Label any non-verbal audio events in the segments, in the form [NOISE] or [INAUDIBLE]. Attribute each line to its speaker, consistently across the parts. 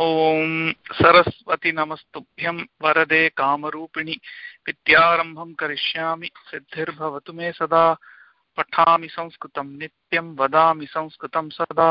Speaker 1: ॐ सरस्वती नमस्तुभ्यं वरदे कामरूपिणि विद्यारम्भं करिष्यामि, सिद्धिर्भवतु मे सदा, पठामि संस्कृतं, नित्यं वदामि संस्कृतं सदा।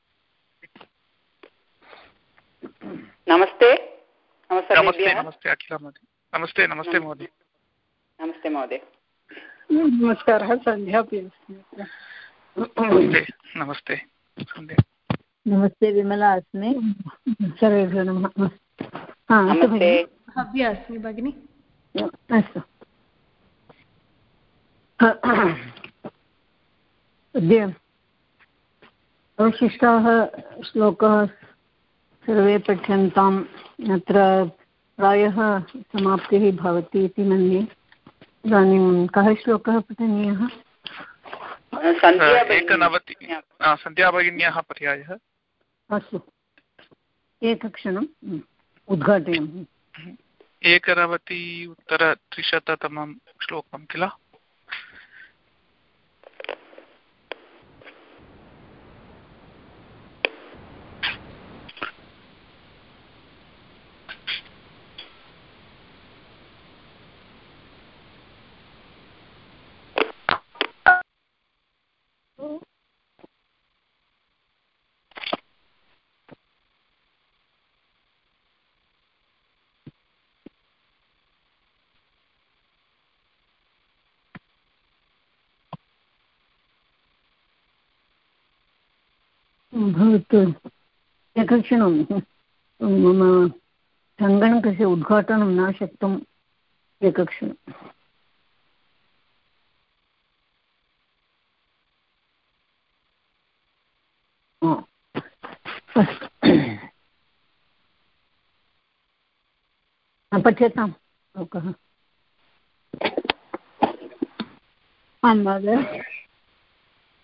Speaker 2: नमस्ते।
Speaker 1: नमस्ते नमस्ते अखिला महोदय। नमस्ते नमस्ते महोदय।
Speaker 2: नमस्ते महोदय।
Speaker 3: नमस्कारः सन्ध्या अपि
Speaker 1: नमस्ते नमस्ते।
Speaker 4: नमस्ते विमला अस्मि।
Speaker 3: सर्वेभ्यो नमः।
Speaker 5: भव्या अस्मि भगिनि।
Speaker 3: अस्तु। अद्य अवशिष्टाः श्लोकाः सर्वे पठ्यन्ताम् अत्र प्रायः समाप्तिः भवति इति मन्ये। इदानीं कः श्लोकः पठनीयः?
Speaker 1: एकनवति। सन्ध्याभगिन्याः पर्यायः।
Speaker 3: अस्तु। एकक्षणम् उद्घाटयामि।
Speaker 1: एकनवति उत्तरत्रिशततमं श्लोकं किल?
Speaker 3: भवतु एकक्षणं मम सङ्गणकस्य उद्घाटनं न शक्तम् एकक्षणम् पठ्यताम् लोकः
Speaker 5: आं महोदय।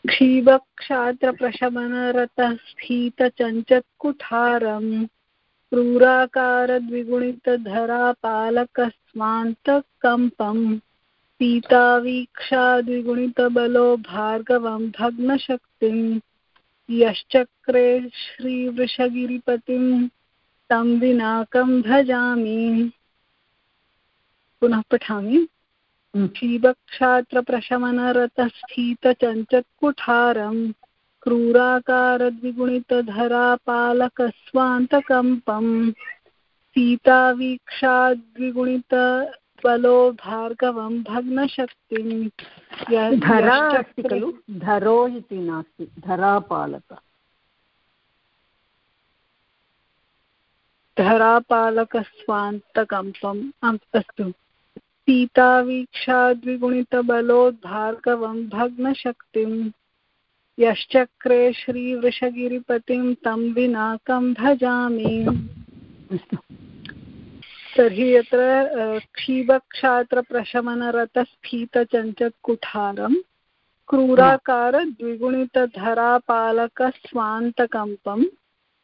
Speaker 5: क्षीवक्षात्रप्रशमनरतस्फीतचञ्चत्कुठारम् क्रूराकारद्विगुणितधरापालकस्मान्तकम्पम् पीतावीक्षाद्विगुणितबलो भार्गवं भग्नशक्तिम्। यश्चक्रे श्रीवृषगिरिपतिं तं विनाकं भजामि। पुनः पठामि। क्षीवक्षात्रप्रशमनरतस्फीतचञ्चत्कुठारम् क्रूराकारद्विगुणितधरापालकस्वान्तकम्पम् सीतावीक्षाद्विगुणितबलो भार्गवं भग्नशक्तिम्
Speaker 3: धरा अस्ति खलु? धरो इति नास्ति धरापालक।
Speaker 5: धरापालकस्वान्तकम्पम् अस्तु। सीतावीक्षाद्विगुणितबलोद्भार्गवं भग्नशक्तिम् यश्चक्रे श्रीवृषगिरिपतिं तं विनाकं भजामि। तर्हि यत्र क्षीबक्षात्रप्रशमनरतस्फीतचञ्चत्कुठारं क्रूराकारद्विगुणितधरापालकस्वान्तकम्पं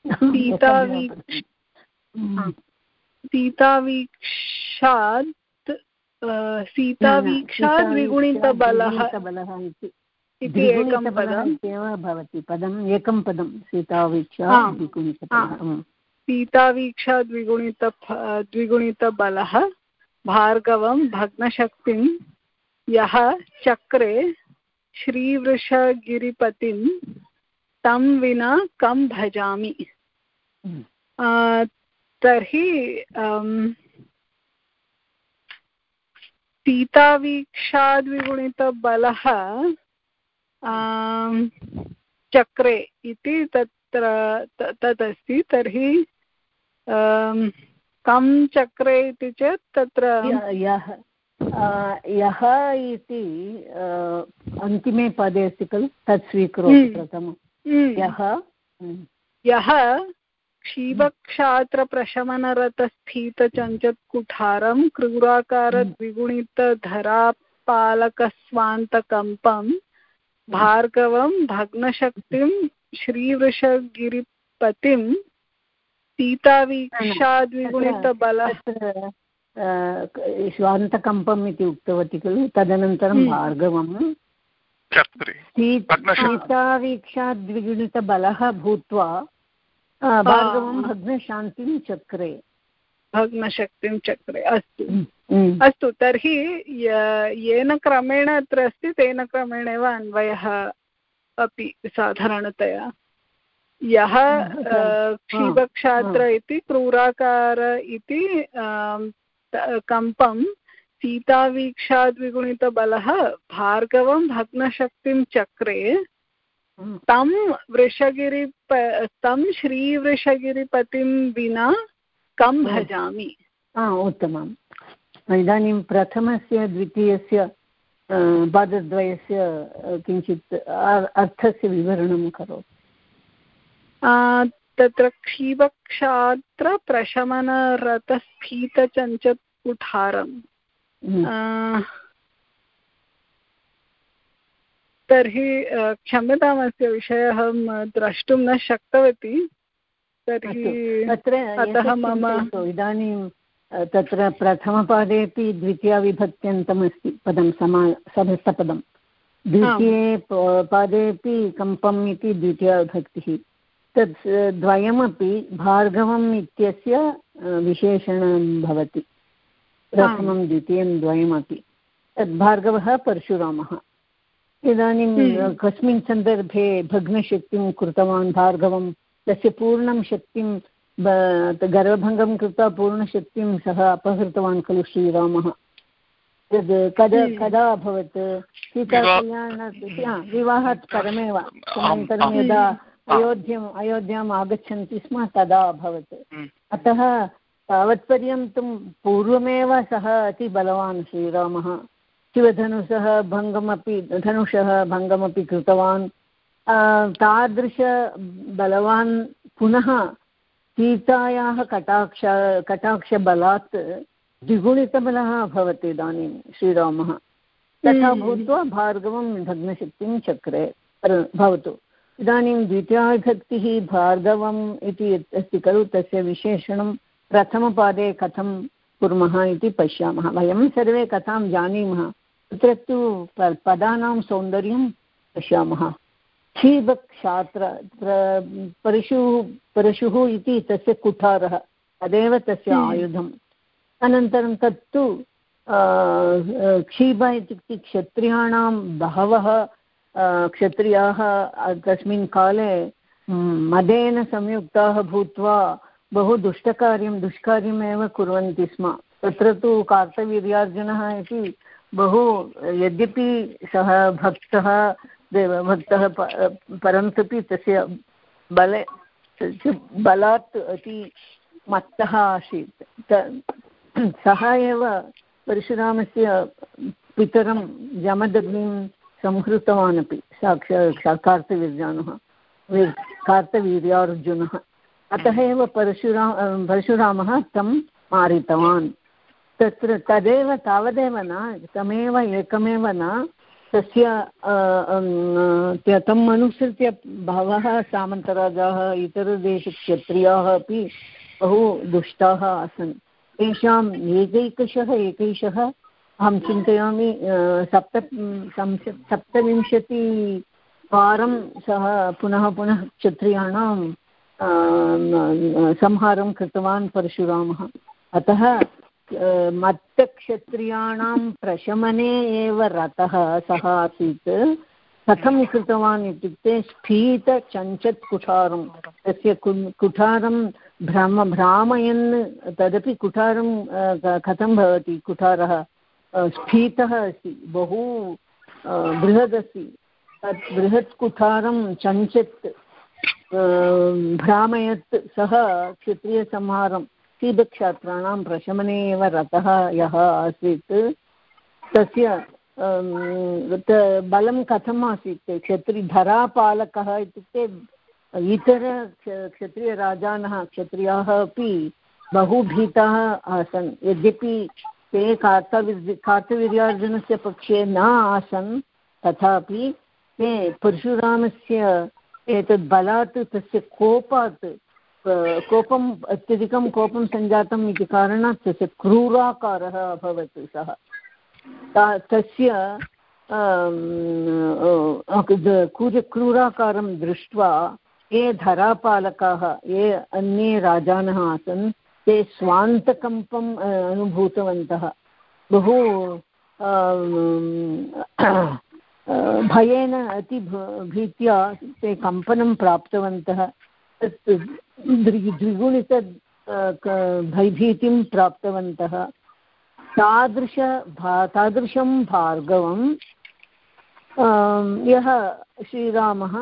Speaker 5: [LAUGHS] सीतावीक्ष सीतावीक्षात् सीतावीक्षात् द्विगुणितबलः इति। एकं पदम्।
Speaker 3: एव भवति पदम् एकं पदं सीतावीक्षा
Speaker 5: सीतावीक्षा द्विगुणित द्विगुणितबलः भार्गवं भग्नशक्तिं यः चक्रे श्रीवृषगिरिपतिं तं विना कं भजामि। तर्हि सीतावीक्षाद्विगुणितबलः चक्रे इति तत्र तदस्ति तर्हि कं चक्रे इति चेत् तत्र
Speaker 3: यः यः इति अन्तिमे पदे अस्ति खलु? तत् स्वीकरोतु प्रथमं। यः
Speaker 5: यः क्षीबक्षात्रप्रशमनरतस्फीतचञ्चत्कुठारं क्रूराकारद्विगुणितधरापालकस्वान्तकम्पं भार्गवं भग्नशक्तिं श्रीवृषगिरिपतिं सीतावीक्षाद्विगुणितबलः
Speaker 3: स्वान्तकम्पम् इति उक्तवती खलु तदनन्तरं
Speaker 1: हम्म।
Speaker 3: भार्गवं। सीतावीक्षाद्विगुणितबलः भूत्वा भार्गवं भग्नशान्तिं चक्रे
Speaker 5: भग्नशक्तिं चक्रे अस्तु। अस्तु तर्हि य- येन क्रमेण अत्र अस्ति तेन क्रमेण एव अन्वयः अपि साधारणतया यः क्षीबक्षात्र इति क्रूराकार इति कम्पं सीतावीक्षाद्विगुणितबलः भार्गवं भग्नशक्तिं चक्रे। तं वृषगिरिप तं श्रीवृषगिरिपतिं विना कं भजामि?
Speaker 3: हा उत्तमम्। इदानीं प्रथमस्य द्वितीयस्य पादद्वयस्य किञ्चित् अर्थस्य विवरणं करोतु।
Speaker 5: तत्र क्षीबक्षात्र प्रशमनरतस्फीतचञ्चत्कुठारम्
Speaker 3: हम्म।
Speaker 5: आ, तर्हि अ, क्षम्यतामस्य विषये अहं द्रष्टुं न शक्तवती। तर्हि अतः मम
Speaker 3: इदानीं तत्र प्रथमपादेपि द्वितीयाविभक्त्यन्तमस्ति पदं समा समस्तपदं। द्वितीये पादेपि कम्पम् इति द्वितीयाविभक्तिः। तत् द्वयमपि भार्गवम् इत्यस्य विशेषणं भवति। प्रथमं द्वितीयं द्वयमपि। तद् भार्गवः परशुरामः। इदानीं
Speaker 5: हम्म।
Speaker 3: कस्मिन् सन्दर्भे भग्नशक्तिं कृतवान् भार्गवं तस्य पूर्णं शक्तिं गर्वभङ्गं कृत्वा पूर्णशक्तिं सः अपहृतवान् खलु श्रीरामः। तद् कदा
Speaker 5: हम्म।
Speaker 3: कदा अभवत्? सीताकल्याण हा, विवाहात् परमेव। तदनन्तरं यदा अयोध्यम् अयोध्याम् आगच्छन्ति स्म तदा अभवत्।
Speaker 1: हम्म।
Speaker 3: अतः तावत्पर्यन्तं पूर्वमेव सः अतिबलवान् श्रीरामः। शिवधनुषः भङ्गमपि धनुषः भङ्गमपि कृतवान्। आ, तादृशबलवान् पुनः सीतायाः कटाक्ष कटाक्षबलात् द्विगुणितबलः अभवत् इदानीं श्रीरामः। तथा
Speaker 5: हम्म।
Speaker 3: भूत्वा भार्गवं भग्नशक्तिं चक्रे भवतु। इदानीं द्वितीयाविभक्तिः भार्गवम् इति यत् अस्ति खलु तस्य विशेषणं प्रथमपादे कथं कुर्मः इति पश्यामः। वयं सर्वे कथां जानीमः। तत्र तु पदानां सौन्दर्यं पश्यामः। क्षीबक्षात्र प्र- परशुः परशुः इति तस्य कुठारः तदेव तस्य
Speaker 5: हम्म।
Speaker 3: आयुधम्। अनन्तरं तत्तु क्षीब इत्युक्ते क्षत्रियाणां बहवः क्षत्रियाः तस्मिन् काले मदेन संयुक्ताः भूत्वा बहु दुष्टकार्यं दुष्कार्यमेव कुर्वन्ति स्म। तत्र तु कार्तवीर्यार्जुनः इति बहु, यद्यपि सः भक्तः देवभक्तः परन्तुपि तस्य बले बलात् अति मत्तः आसीत्। सः एव परशुरामस्य पितरं संहृतवान् अपि, साक्षा कार्तवीर्यानुः कार्तवीर्यार्जुनः। अतः एव परशुरा, परशुरामः तं मारितवान्। तत्र तदेव तावदेव न तमेव एकमेव न, तस्य तम् अनुसृत्य बहवः सामन्तराजाः, इतरदेशक्षत्रियाः अपि बहु दुष्टाः आसन्। तेषाम् एकैकशः एकैशः अहं चिन्तयामि सप्त सप्तविंशतिवारं सः पुनः पुनः क्षत्रियाणां संहारं कृतवान् परशुरामः। अतः मत्तक्षत्रियाणां प्रशमने एव रतः सः आसीत्। कथं कृतवान् इत्युक्ते स्फीतचञ्चत् कुठारं तस्य कुठारं भ्रम, भ्रामयन्, तदपि कुठारं कथं भवति कुठारः? स्फीतः अस्ति, बहु बृहदस्ति। तत् बृहत् कुठारं चञ्चत् भ्रामयत् सः क्षत्रियसंहारं। सीदक्षात्राणां प्रशमने एव रतः यः आसीत्, तस्य बलं कथम् आसीत् क्षत्रि धरापालकः इत्युक्ते इतर क्षत्रियराजानः, क्षत्रियाः अपि बहु भीताः आसन्, यद्यपि ते कार्तवीर्य कार्तवीर्यार्जुनस्य पक्षे न आसन्, तथापि ते परशुरामस्य एतद् बलात् तस्य कोपात् कोपम् अत्यधिकं कोपं सञ्जातम् इति कारणात् तस्य क्रूराकारः अभवत् सः। तस्य क्रूराकारं दृष्ट्वा ये धरापालकाः, ये अन्ये राजानः आसन्, ते स्वान्तकम्पम् अनुभूतवन्तः। बहु भयेन अति भीत्या ते कम्पनं प्राप्तवन्तः। तत् भयभीतिं प्राप्तवन्तः। तादृश भा, तादृशं भार्गवं यः श्रीरामः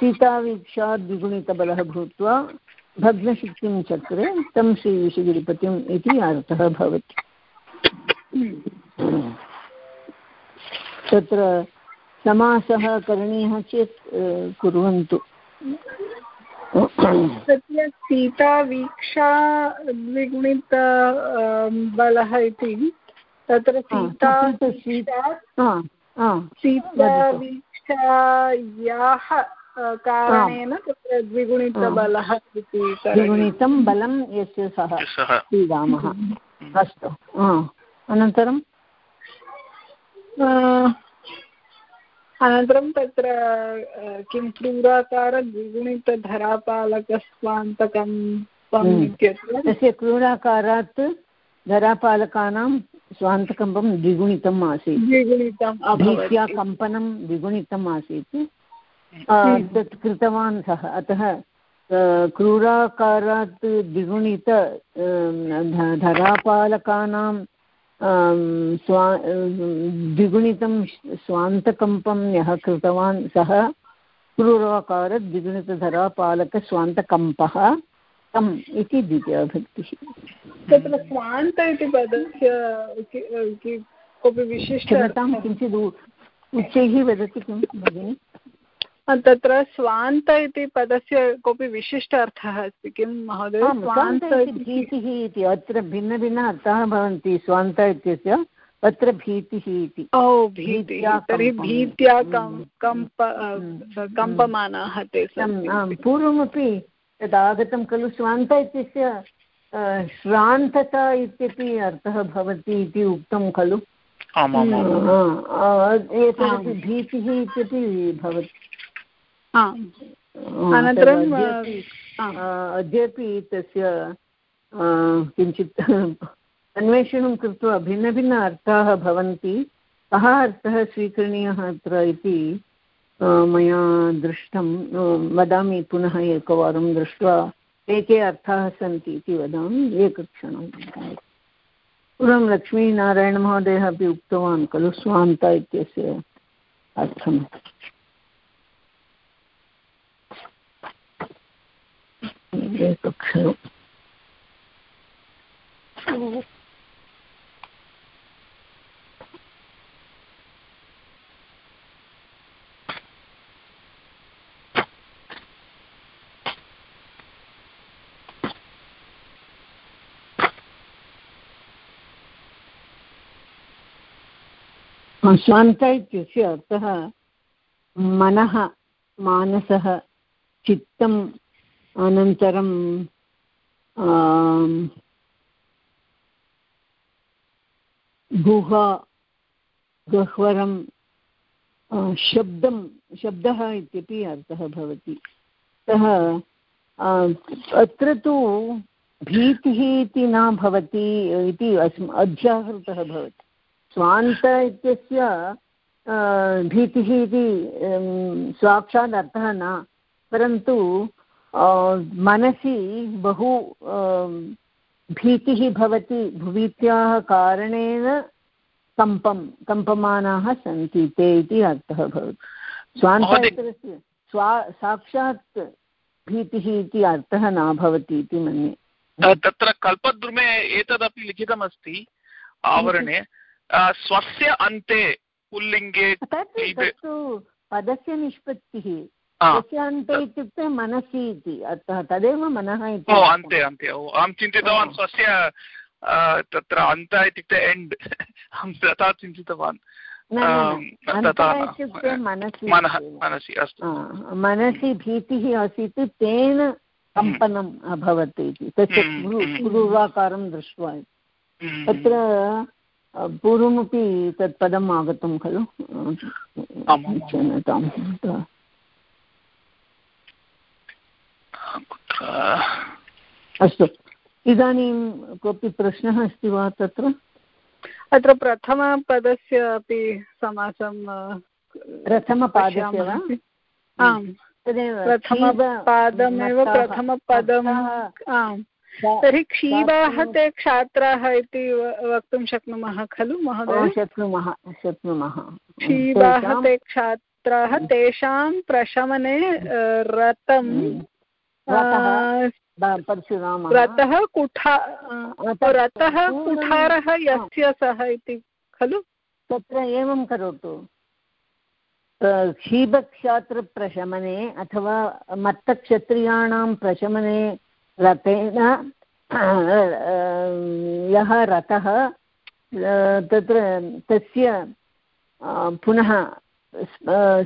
Speaker 3: सीतावीक्षात् द्विगुणितबलः भूत्वा भग्नशक्तिं चक्रे तं श्रीविशगिरिपतिम् इति अर्थः भवति। तत्र समासः करणीयः चेत् कुर्वन्तु।
Speaker 5: तत्र सीतावीक्षा द्विगुणित बलः इति। तत्र सीता सीतावीक्षायाः कारणेन तत्र द्विगुणितबलः इति
Speaker 3: द्विगुणितं बलं यस्य सः श्रीरामः। अस्तु अनन्तरं
Speaker 5: अनन्तरं तत्र किं क्रूराकारद्विगुणितधरापालकस्वान्तकं
Speaker 3: तस्य क्रूराकारात् धरापालकानां स्वान्तकम्पं द्विगुणितम् आसीत्।
Speaker 5: द्विगुणितं
Speaker 3: भीत्या कम्पनं द्विगुणितम् आसीत्। तत् कृतवान् सः। अतः क्रूराकारात् द्विगुणित धरापालकानां स्वा द्विगुणितं स्वान्तकम्पं यः कृतवान् सः क्रूराकारद्विगुणितधरापालकस्वान्तकम्पः तम् इति द्वितीयाभक्तिः।
Speaker 5: तत्र स्वान्त इति पदस्य कोऽपि विशिष्टतां
Speaker 3: किञ्चित् उच्चैः वदति किं भगिनि?
Speaker 5: तत्र स्वान्त इति पदस्य कोऽपि विशिष्ट अर्थः अस्ति किं महोदय?
Speaker 3: स्वान्त भीतिः। इति अत्र भिन्नभिन्न अर्थाः भवन्ति स्वान्त इत्यस्य अत्र भीतिः इति।
Speaker 5: ओ भीतिः तर्हि भीत्या कम्प कम्पमानाः ते
Speaker 3: पूर्वमपि तदागतं खलु स्वान्त इत्यस्य श्रान्तता इत्यपि अर्थः भवति इति उक्तं खलु। एतदपि भीतिः इत्यपि भवति।
Speaker 5: अनन्तरं
Speaker 3: अद्यापि तस्य किञ्चित् अन्वेषणं कृत्वा भिन्नभिन्न अर्थाः भवन्ति। कः अर्थः स्वीकरणीयः अत्र इति मया दृष्टं वदामि पुनः एकवारं दृष्ट्वा के के अर्थाः सन्ति इति वदामि। एकक्षणं। पूर्वं लक्ष्मीनारायणमहोदयः अपि उक्तवान् खलु स्वान्त इत्यस्य अर्थम्। एकक्षणम् स्वान्त इत्यस्य अर्थः मनः मानसः चित्तम् अनन्तरं गुहा, गह्वरं शब्दं, शब्दः इत्यपि अर्थः भवति। अतः अत्र तु भीतिः इति न भवति इति अस्म, अध्याहृतः भवति। स्वान्त इत्यस्य भीतिः इति साक्षात् अर्थः न, परन्तु मनसि बहु भीतिः भवति भीत्याः कारणेन कम्पं कम्पमानाः सन्ति ते इति अर्थः भवति। स्वान्तरस्य स्वा साक्षात् भीतिः इति अर्थः न भवति इति मन्ये।
Speaker 1: तत्र कल्पद्रुमे एतदपि लिखितमस्ति आवरणे। स्वस्य अन्ते पुल्लिङ्गे
Speaker 3: तत्तु पदस्य निष्पत्तिः। तस्य अन्ते इत्युक्ते मनसि इति अतः तदेव मनः इति
Speaker 1: ओ अन्ते अन्ते। ओ अहं चिन्तितवान् स्वस्य तत्र अन्त इत्युक्ते एण्ड्। अहं तथा चिन्तितवान्।
Speaker 3: इत्युक्ते मनसि
Speaker 1: मनसि अस्तु।
Speaker 3: मनसि भीतिः आसीत् तेन कम्पनम् अभवत् इति। तस्य हम्म, हम्म, हम्म। दृष्ट्वा। तत्र पूर्वमपि तत् पदम् आगतं खलु? क्षम्यताम् अस्तु। इदानीं कोऽपि प्रश्नः अस्ति वा तत्र?
Speaker 5: अत्र प्रथमपदस्य अपि समासं
Speaker 3: प्रथमपादस्य वा?
Speaker 5: आम्। प्रथमपादमेव प्रथमपदम् आम्। तर्हि क्षीबाः ते क्षात्राः इति वक्तुं शक्नुमः खलु महोदय?
Speaker 3: शक्नुमः शक्नुमः।
Speaker 5: क्षीबाः ते क्षात्राः तेषां प्रशमने रतं रतः कुठा रतः कुठारः यस्य सः इति खलु?
Speaker 3: तत्र एवं करोतु। क्षीबक्षात्रप्रशमने अथवा मत्तक्षत्रियाणां प्रशमने रथेन यः रथः तत्र तस्य पुनः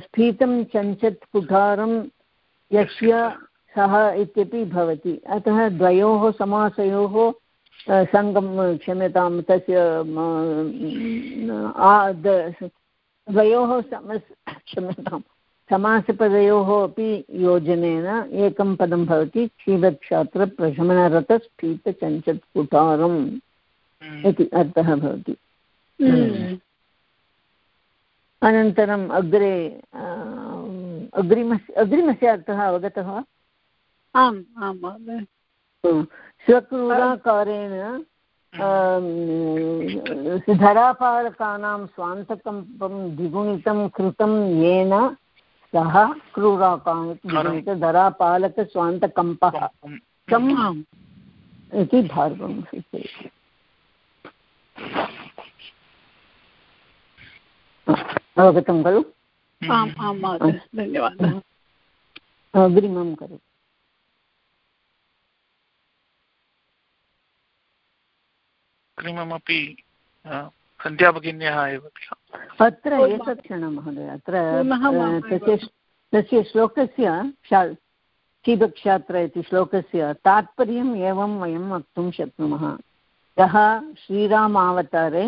Speaker 3: स्फीतं चञ्चत् कुठारं यस्य सः इत्यपि भवति अतः द्वयोः समासयोः सङ्गं क्षम्यतां तस्य द्वयोः समस् क्षम्यतां समासपदयोः अपि योजनेन एकं पदं भवति क्षीरक्षात्रप्रशमनरतस्फीतचञ्चत्कुटारम् हम्म। इति अर्थः भवति हम्म। अनन्तरम् अग्रे अग्रिमस्य अग्रिमस्य अर्थः अवगतः वा
Speaker 5: आम् आम् महोदय।
Speaker 3: स्वक्रूराकारेण धरापालकानां स्वान्तकम्पं द्विगुणितं कृतं येन सः क्रूराकान्धरापालकस्वान्तकम्पः कम् इति भार्गवं स्वीक्रियते अवगतं खलु?
Speaker 5: आम् आं महोदय। धन्यवादः।
Speaker 3: अग्रिमं करोतु।
Speaker 1: अग्रिममपि सन्ध्याभगिन्यः एव
Speaker 3: अत्र एकः क्षणं महोदय अत्र तस्य तस्य श्लोकस्य क्षीबक्षात्र इति श्लोकस्य तात्पर्यम् एवं वयं वक्तुं शक्नुमः। यः श्रीरामावतारे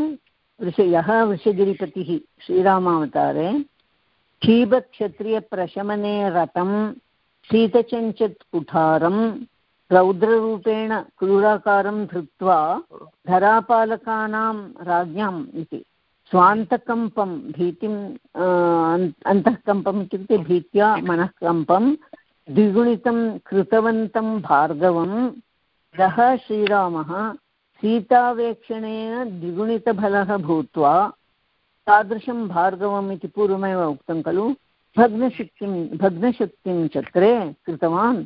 Speaker 3: वृष यः वृषगिरिपतिः श्रीरामावतारे क्षीबक्षत्रियप्रशमने रतं शीतचञ्चत् कुठारं रौद्ररूपेण क्रूराकारं धृत्वा धरापालकानां राज्ञाम् इति, स्वान्तकम्पं भीतिम् अन्तःकम्पम् इत्युक्ते भीत्या मनःकम्पं, द्विगुणितं कृतवन्तं भार्गवं सः श्रीरामः, सीतावेक्षणेन द्विगुणितफलः भूत्वा तादृशं भार्गवम् इति पूर्वमेव उक्तं खलु, भग्नशक्तिं भग्नशक्तिं चक्रे कृतवान्।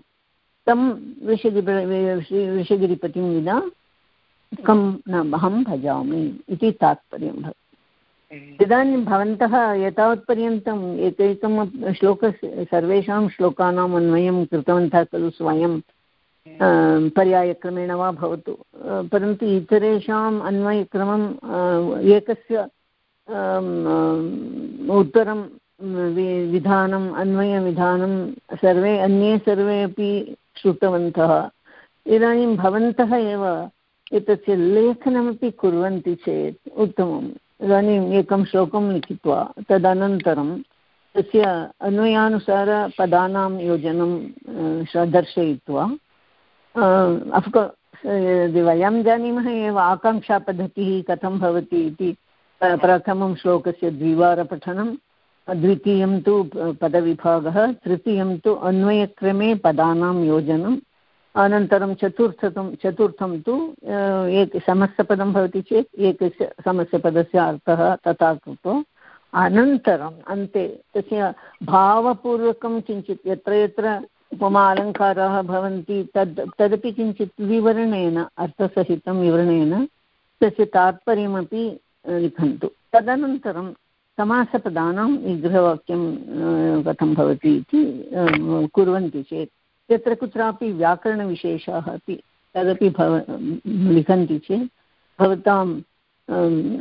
Speaker 3: तं वृषगिरि वृषगिरिपतिं विना कं न अहं भजामि इति तात्पर्यं भवति हम्म। इदानीं भवन्तः एतावत्पर्यन्तम् एकैकं श्लोकस्य सर्वेषां श्लोकानाम् अन्वयं कृतवन्तः खलु स्वयं हम्म। पर्यायक्रमेण वा भवतु परन्तु इतरेषाम् अन्वयक्रमम् एकस्य उत्तरं विधानम् अन्वयविधानं सर्वे अन्ये सर्वे अपि श्रुतवन्तः। इदानीं भवन्तः एव एतस्य लेखनमपि कुर्वन्ति चेत् उत्तमम्। इदानीम् एकं श्लोकं लिखित्वा तदनन्तरं तस्य अन्वयानुसारपदानां योजनं दर्शयित्वा अफ्कोर्स् वयं जानीमः एव आकाङ्क्षापद्धतिः कथं भवति इति प्रथमं श्लोकस्य द्विवारपठनं द्वितीयं तु पदविभागः, तृतीयं तु अन्वयक्रमे पदानां योजनम्, अनन्तरं चतुर्थं चतुर्थं तु एक समस्तपदं भवति चेत् एकस्य समस्तपदस्य अर्थः तथा कृत्वा अनन्तरम्, अन्ते, तस्य भावपूर्वकं किञ्चित्, यत्र यत्र उपमा अलङ्काराः भवन्ति, तद्, तदपि किञ्चित् विवरणेन, अर्थसहितं विवरणेन तस्य तात्पर्यमपि लिखन्तु। तदनन्तरं समासपदानां विग्रहवाक्यं कथं भवति इति कुर्वन्ति चेत्, यत्र कुत्रापि व्याकरणविशेषाः अपि तदपि भव, लिखन्ति चेत्, भवतां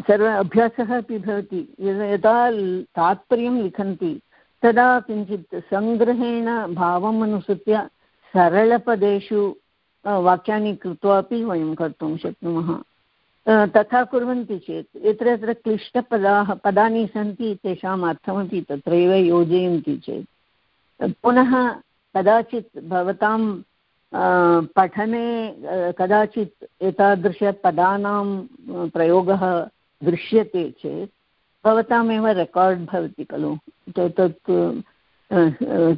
Speaker 3: सर्व अभ्यासः अपि भवति। यदा तात्पर्यं लिखन्ति, तदा किञ्चित् सङ्ग्रहेण भावम् अनुसृत्य सरलपदेषु वाक्यानि कृत्वा अपि वयं कर्तुं शक्नुमः। तथा कुर्वन्ति चेत् यत्र यत्र क्लिष्टपदाः, पदानि सन्ति तेषाम् अर्थमपि तत्रैव योजयन्ति चेत्। पुनः कदाचित् भवतां पठने कदाचित् एतादृशपदानां प्रयोगः दृश्यते चेत् भवतामेव रेकार्ड् भवति खलु। तत्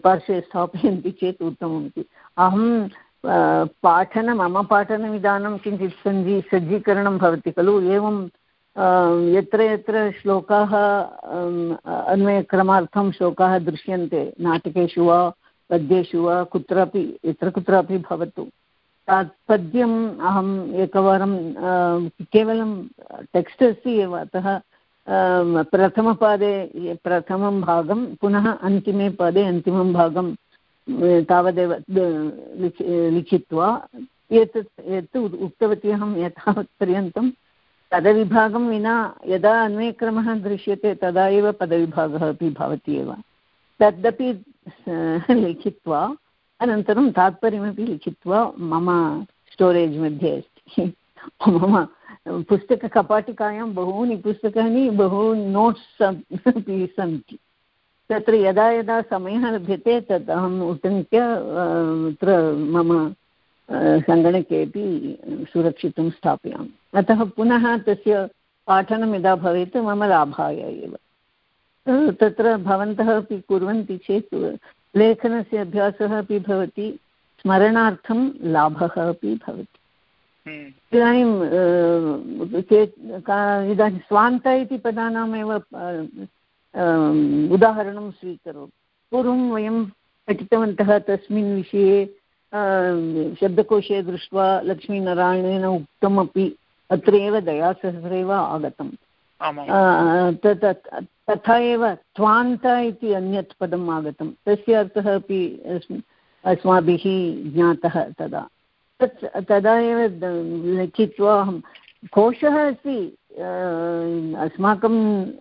Speaker 3: पार्श्वे स्थापयन्ति चेत् उत्तममिति अहं पाठन, मम पाठनविधानं किञ्चित् सञ्जी, सज्जीकरणं भवति खलु? एवं यत्र यत्र श्लोकाः अन्वयक्रमार्थं श्लोकाः दृश्यन्ते, नाटकेषु वा, पद्येषु वा, कुत्रापि, यत्र कुत्रापि भवतु। तत् पद्यम् अहम् एकवारं केवलं टेक्स्ट् अस्ति एव, अतः प्रथमपादे, प्रथमं भागं, पुनः अन्तिमे पादे अन्तिमं भागं तावदेव लिखित्वा, एतत् यत् उक्तवती अहं यथावत्पर्यन्तं, पदविभागं विना यदा अन्वयक्रमः दृश्यते, तदा एव पदविभागः अपि भवति एव। तदपि लिखित्वा, अनन्तरं तात्पर्यमपि लिखित्वा, मम स्टोरेज् मध्ये अस्ति। [LAUGHS] मम पुस्तककपाटिकायां बहूनि पुस्तकानि बहु नोट्स् अपि सन्ति। तत्र यदा यदा समयः लभ्यते तत् अहम् उटङ्क्य अत्र मम सङ्गणकेपि सुरक्षितुं स्थापयामि। अतः पुनः तस्य पाठनं यदा भवेत् मम लाभाय एव। तत्र भवन्तः अपि कुर्वन्ति चेत् लेखनस्य अभ्यासः अपि भवति स्मरणार्थं लाभः अपि भवति। हम्म। इदानीं के इदानीं स्वान्त इति पदानामेव उदाहरणं स्वीकरोतु पूर्वं वयं पठितवन्तः तस्मिन् विषये शब्दकोशे दृष्ट्वा लक्ष्मीनारायणेन उक्तमपि अत्र एव दयासहस्रे एव तथा एव त्वान्त इति अन्यत् पदम् आगतं तस्य अर्थः अपि अस्माभिः ज्ञातः तदा। तत् तदा एव लिखित्वा अहं कोशः अस्ति अस्माकं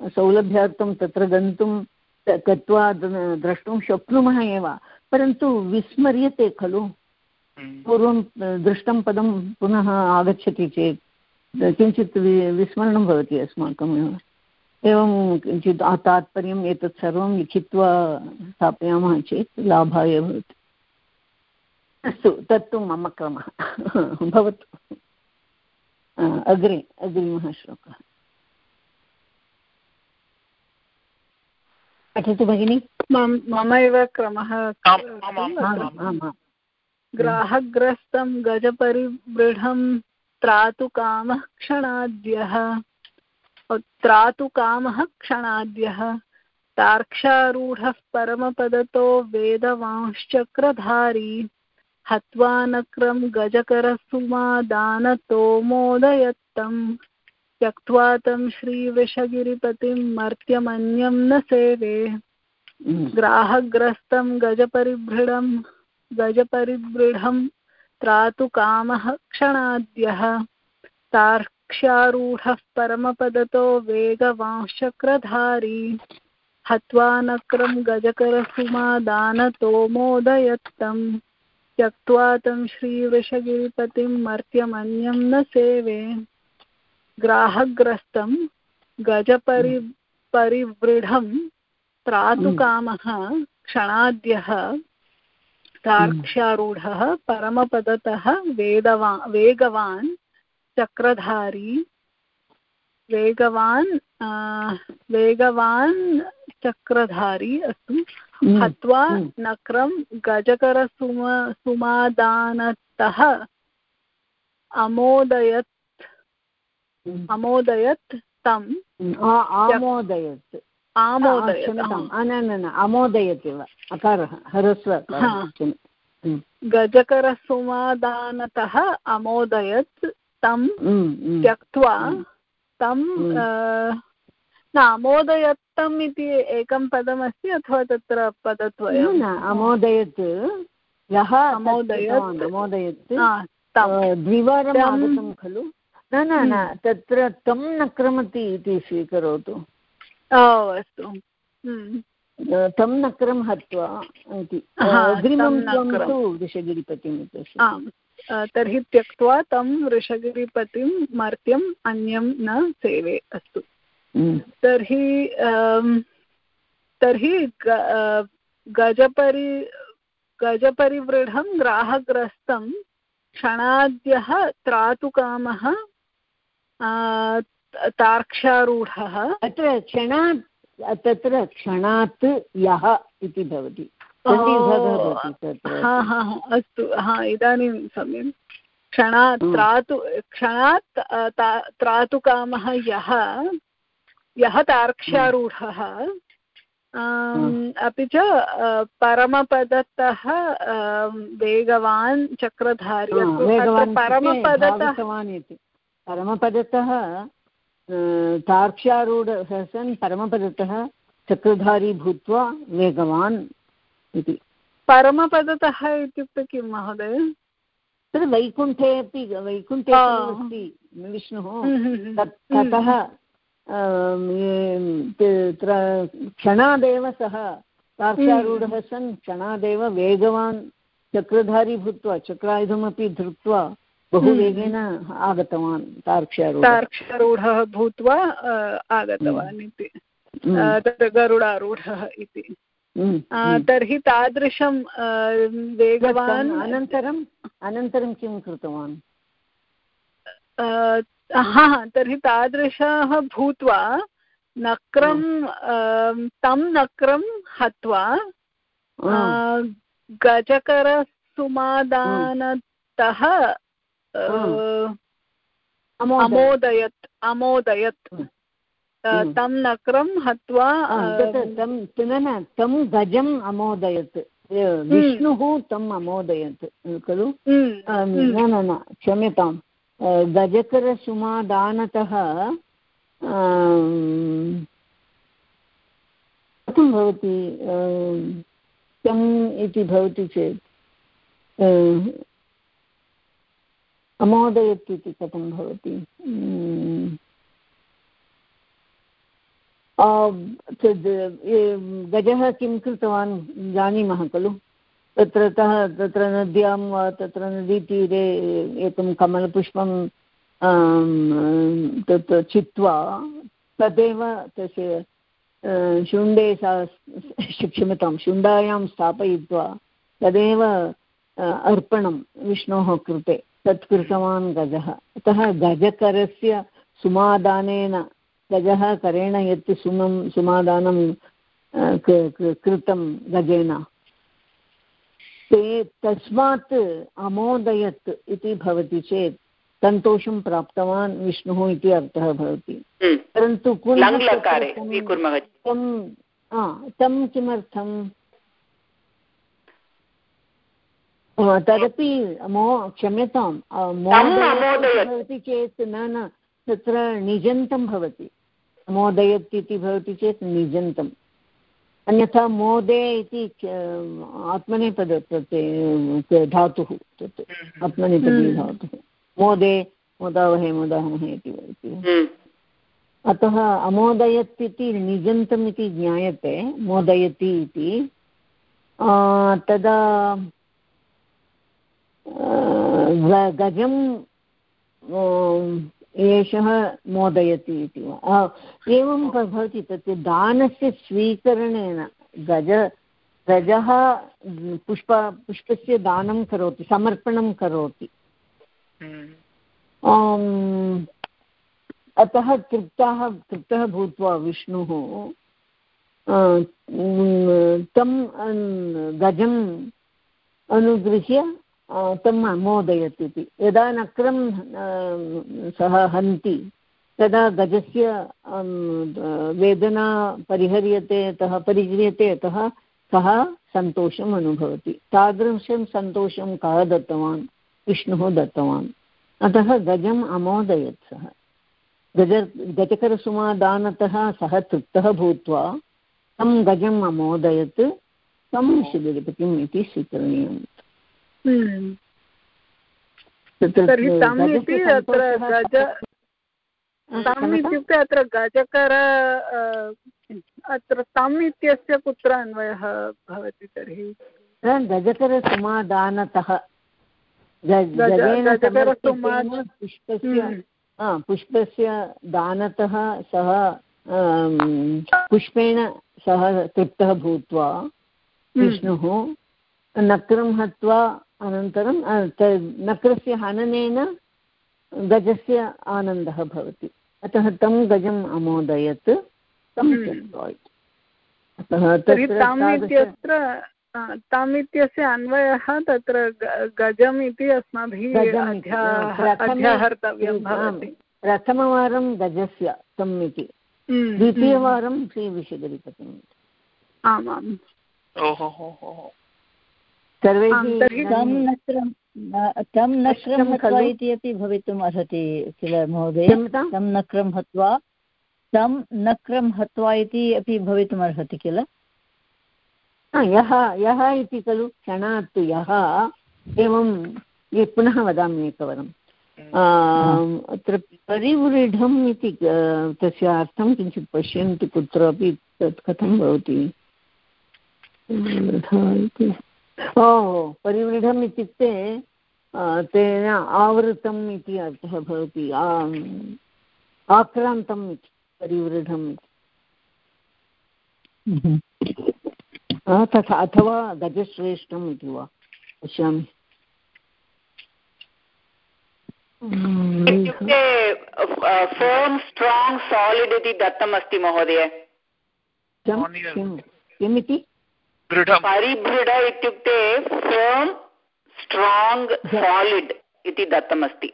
Speaker 3: सौलभ्यार्थं तत्र गन्तुं गत्वा द्रष्टुं शक्नुमः एव परन्तु विस्मर्यते खलु। हम्म। पूर्वं दृष्टं पदं पुनः आगच्छति चेत् किञ्चित् विस्मरणं भवति अस्माकम्। एवं किञ्चित् तात्पर्यम् एतत् सर्वं लिखित्वा स्थापयामः चेत् लाभाय भवति। अस्तु तत्तु मम क्रमः। भवतु। अग्रे अग्रिमः श्लोकः। पठतु भगिनि।
Speaker 5: मम एव क्रमः ग्राहग्रस्तं गजपरिबृढं त्रातु कामः क्षणाद्यः। त्रातु कामः क्षणाद्यः। तार्क्षारूढः परमपदतो वेदवांश्चक्रधारी। हत्वा नक्रं गजकरसुमादानतो मोदयत्तं त्यक्त्वा तं श्रीवृषगिरिपतिं मर्त्यमन्यं न सेवे। ग्राहग्रस्तं गजपरिभृढं गजपरिबृढं त्रातु कामः क्षणाद्यः। तार्क्ष्यारूढः परमपदतो वेगवांश्चक्रधारी हत्वा नक्रं गजकरसुमादानतो मोदयत्तम् त्यक्त्वा तं श्रीवृषगिरिपतिं मर्त्यमन्यं न सेवे। ग्राहग्रस्तं गजपरि परिवृढं त्रातुकामः क्षणाद्यः साक्षारूढः परमपदतः वेदवा वेगवान् चक्रधारी वेगवान् वेगवान् चक्रधारी अस्तु। हम्म, हत्वा हम्म। नक्रं गजकरसुम सुमादानतः अमोदयत् हम्म। अमोदयत् तं।
Speaker 3: आमोदयत्। आमोदयत् अमोदयत् एव। अकारः ह्रस्व
Speaker 5: गजकरसुमादानतः अमोदयत् तं त्यक्त्वा तं न अमोदयत्तम् इति एकं पदमस्ति अथवा तत्र पदद्वयं?
Speaker 3: न अमोदयत्। यः अमोदयत्। अमोदयत्। द्विवारम् आगतं खलु? न न न हम्म। तत्र तं न क्रमति इति स्वीकरोतु।
Speaker 5: अस्तु। हम्म।
Speaker 3: तं नक्रं हत्वा इति। अग्रिमं त्वं तु वृषगिरिपतिम्
Speaker 5: तर्हि त्यक्त्वा तं वृषगिरिपतिं मर्त्यम् अन्यं न सेवे अस्तु। हम्म। तर्हि तर्हि गजपरि गजपरिवृढं ग्राहग्रस्तं क्षणाद्यः त्रातुकामः तार्क्ष्यारूढः
Speaker 3: अत्र क्षणात् तत्र क्षणात् यः इति भवति।
Speaker 5: अस्तु हा इदानीं सम्यक्। क्षणात् त्रातु क्षणात् त्रातुकामः यः यः तार्क्ष्यारूढः अपि च परमपदतः वेगवान् चक्रधारी
Speaker 3: परमपदतः परमपदतः तार्क्ष्यारूढः सन् परमपदतः चक्रधारी भूत्वा वेगवान् इति
Speaker 5: परमपदतः इत्युक्ते किं महोदय
Speaker 3: तद् वैकुण्ठे अपि वैकुण्ठे अस्ति विष्णुः हम्म, हम्म, हम्म। ततः तत्र क्षणादेव सः तार्क्ष्यारूढः सन् क्षणादेव वेगवान् चक्रधारी भूत्वा चक्रायुधमपि धृत्वा बहु। वेगेन आगतवान्
Speaker 5: तार्क्ष्यारूढः भूत्वा आगतवान्। इति। तत्र गरुडारूढः इति तर्हि तादृशं वेगवान्
Speaker 3: अनन्तरम् अनन्तरं किं कृतवान्?
Speaker 5: हा तर्हि तादृशः भूत्वा नक्रं तं नक्रं हत्वा गजकरसुमादानतः अमोदयत्। अमोदयत् तं नक्रं हत्वा
Speaker 3: तं न तं गजम् अमोदयत्। विष्णुः तम् अमोदयत् खलु? न न न क्षम्यतां गजकरसुमादानतः कथं भवति तम् इति भवति चेत्? अमोदयत् इति कथं भवति? गजः किं कृतवान् जानीमः खलु? तत्रतः तत्र नद्यां वा, तत्र नदीतीरे एकं कमलपुष्पं तत् चित्वा तदेव तस्य शुण्डे सा, क्षम्यतां, शुण्डायां स्थापयित्वा तदेव अर्पणं विष्णोः कृते तत् कृतवान् गजः। अतः गजकरस्य सुमादानेन गजः करेण यत् सुमं सुमादानं कृतं गजेन ते तस्मात् अमोदयत् इति भवति चेत् सन्तोषं प्राप्तवान् विष्णुः इति अर्थः भवति। हम्म। परन्तु पुनः तं किमर्थं तदपि मो क्षम्यतां भवति चेत् न न तत्र निजन्तं भवति। मोदयत् इति भवति चेत् निजन्तम्। अन्यथा मोदे इति आत्मनेपद धातुः तत् आत्मनेपदी हम्म। धातुः। मोदे मोदावहे मोदामहे इति भवति। हम्म। अतः अमोदयत् इति निजन्तम् इति ज्ञायते मोदयति इति। तदा गजं एषः मोदयति इति वा एवं भवति तत् दानस्य स्वीकरणेन गज गजः पुष्प पुष्पस्य दानं करोति समर्पणं करोति हम्म। अतः तृप्ताः तृप्तः भूत्वा विष्णुः तं गजम् अनुगृह्य तम् मोदयत् इति यदा नक्रं सः हन्ति, तदा गजस्य वेदना परिहर्यते, अतः परिह्रियते अतः सः सन्तोषम् अनुभवति। तादृशं सन्तोषं कः दत्तवान्? विष्णुः दत्तवान्। अतः गजम् अमोदयत् सः। गज, गजकरसुमादानतः सः तृप्तः भूत्वा, तं गजम् अमोदयत्, तं शिबिरपतिम् इति स्वीकरणीयम्।
Speaker 5: तर्हि तम् इति अत्र गज तम् इत्युक्ते अत्र गजकर अत्र तम् इत्यस्य कुत्र अन्वयः भवति तर्हि?
Speaker 3: गजकरसमादानतः पुष्पस्य हम्म। पुष्पस्य दानतः सः पुष्पेण सः तृप्तः भूत्वा हम्म। विष्णुः। नक्रं हत्वा अनन्तरं नक्रस्य हननेन गजस्य आनन्दः भवति। अतः तं गजम् अमोदयत्। तं
Speaker 5: हम्म।
Speaker 3: त्यक्त्वा
Speaker 5: अतः तम् इत्यत्र तम् इत्यस्य अन्वयः तत्र गजम् इति अस्माभिः
Speaker 3: प्रथमवारं गजस्य तम् इति। हम्म, द्वितीयवारं हम्म। श्रीविषगरिपतिम्
Speaker 5: आमाम्।
Speaker 4: सर्वैः तं नक्रं हत्वा इति अपि भवितुम् अर्हति किल महोदय? तं नक्रं हत्वा तं नक्रं हत्वा इति अपि भवितुम् अर्हति किल?
Speaker 3: यः यः इति खलु क्षणात् यः। एवं पुनः वदामि एकवारम् अत्र परिवृढम् इति तस्य अर्थं किञ्चित् पश्यन्तु कुत्रापि तत् कथं भवति। [LAUGHS] ओ परिवृढम् इत्युक्ते तेन आवृतम् इति अर्थः भवति आक्रान्तम् इति परिवृढम् इति। तथा अथवा गजश्रेष्ठम् इति वा पश्यामि।
Speaker 2: इत्युक्ते फर्म् स्ट्राङ्ग् सालिड् इति दत्तमस्ति महोदय।
Speaker 3: किमिति?
Speaker 2: परिभृढ इत्युक्ते फर्म् स्ट्राङ्ग् सालिड् इति दत्तमस्ति।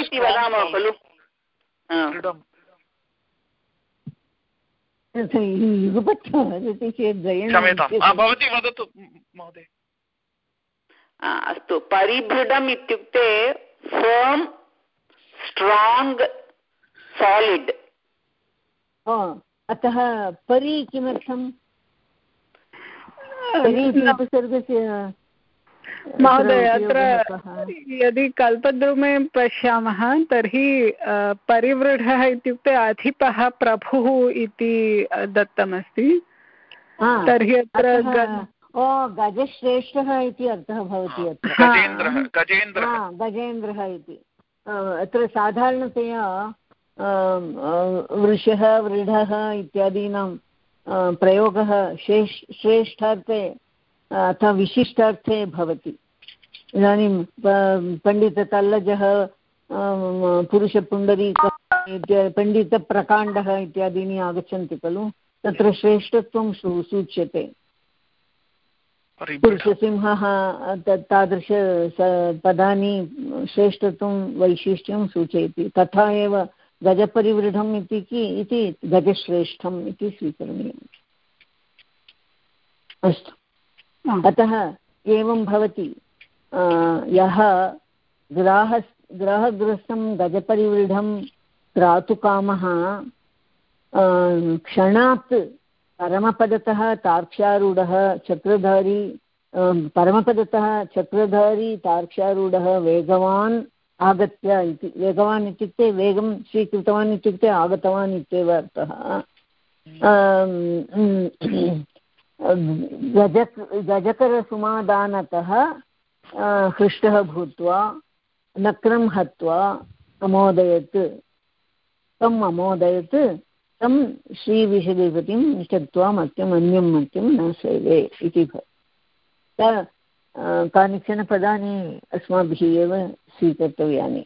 Speaker 2: इति वदामः खलु।
Speaker 1: भवती वदतु महोदय।
Speaker 2: अस्तु। परिभृढम् इत्युक्ते फर्म् स्ट्राङ्ग् सालिड्
Speaker 3: अतः परि किमर्थं परि [LAUGHS] उपसर्गस्य
Speaker 5: महोदय अत्र यदि कल्पद्रुमे पश्यामः तर्हि परिवृढः इत्युक्ते अधिपः प्रभुः इति दत्तमस्ति। तर्हि अत्र
Speaker 3: ओ गजश्रेष्ठः इति अर्थः भवति अत्र। गजेन्द्रः इति। अत्र साधारणतया वृषः वृढः इत्यादीनां प्रयोगः श्रेष् श्रेष्ठार्थे अथवा विशिष्टार्थे भवति। इदानीं पण्डिततल्लजः पुरुषपुण्डरीक पण्डितप्रकाण्डः इत्यादीनि आगच्छन्ति खलु? तत्र श्रेष्ठत्वं सूच्यते। पुरुषसिंहः तादृश पदानि श्रेष्ठत्वं वैशिष्ट्यं सूचयति। तथा एव गजपरिवृढम् इति कि इति गजश्रेष्ठम् इति स्वीकरणीयम्। अस्तु। अतः एवं भवति यः ग्राह ग्राहग्रस्तं गजपरिवृढं क्रातुकामः क्षणात् परमपदतः तार्क्ष्यारूढः चक्रधारी परमपदतः चक्रधारी तार्क्ष्यारूढः वेगवान् आगत्य इति, वेगवान् इत्युक्ते वेगं स्वीकृतवान् इत्युक्ते आगतवान् इत्येव अर्थः। गज गजकरसुमादानतः हृष्टः भूत्वा, नक्रं हत्वा अमोदयत्। तम् अमोदयत्, तं श्रीविषदेवतीं त्यक्त्वा मत्यम् अन्यं मत्यं न सेवे इति कानिचन पदानि अस्माभिः एव स्वीकर्तव्यानि।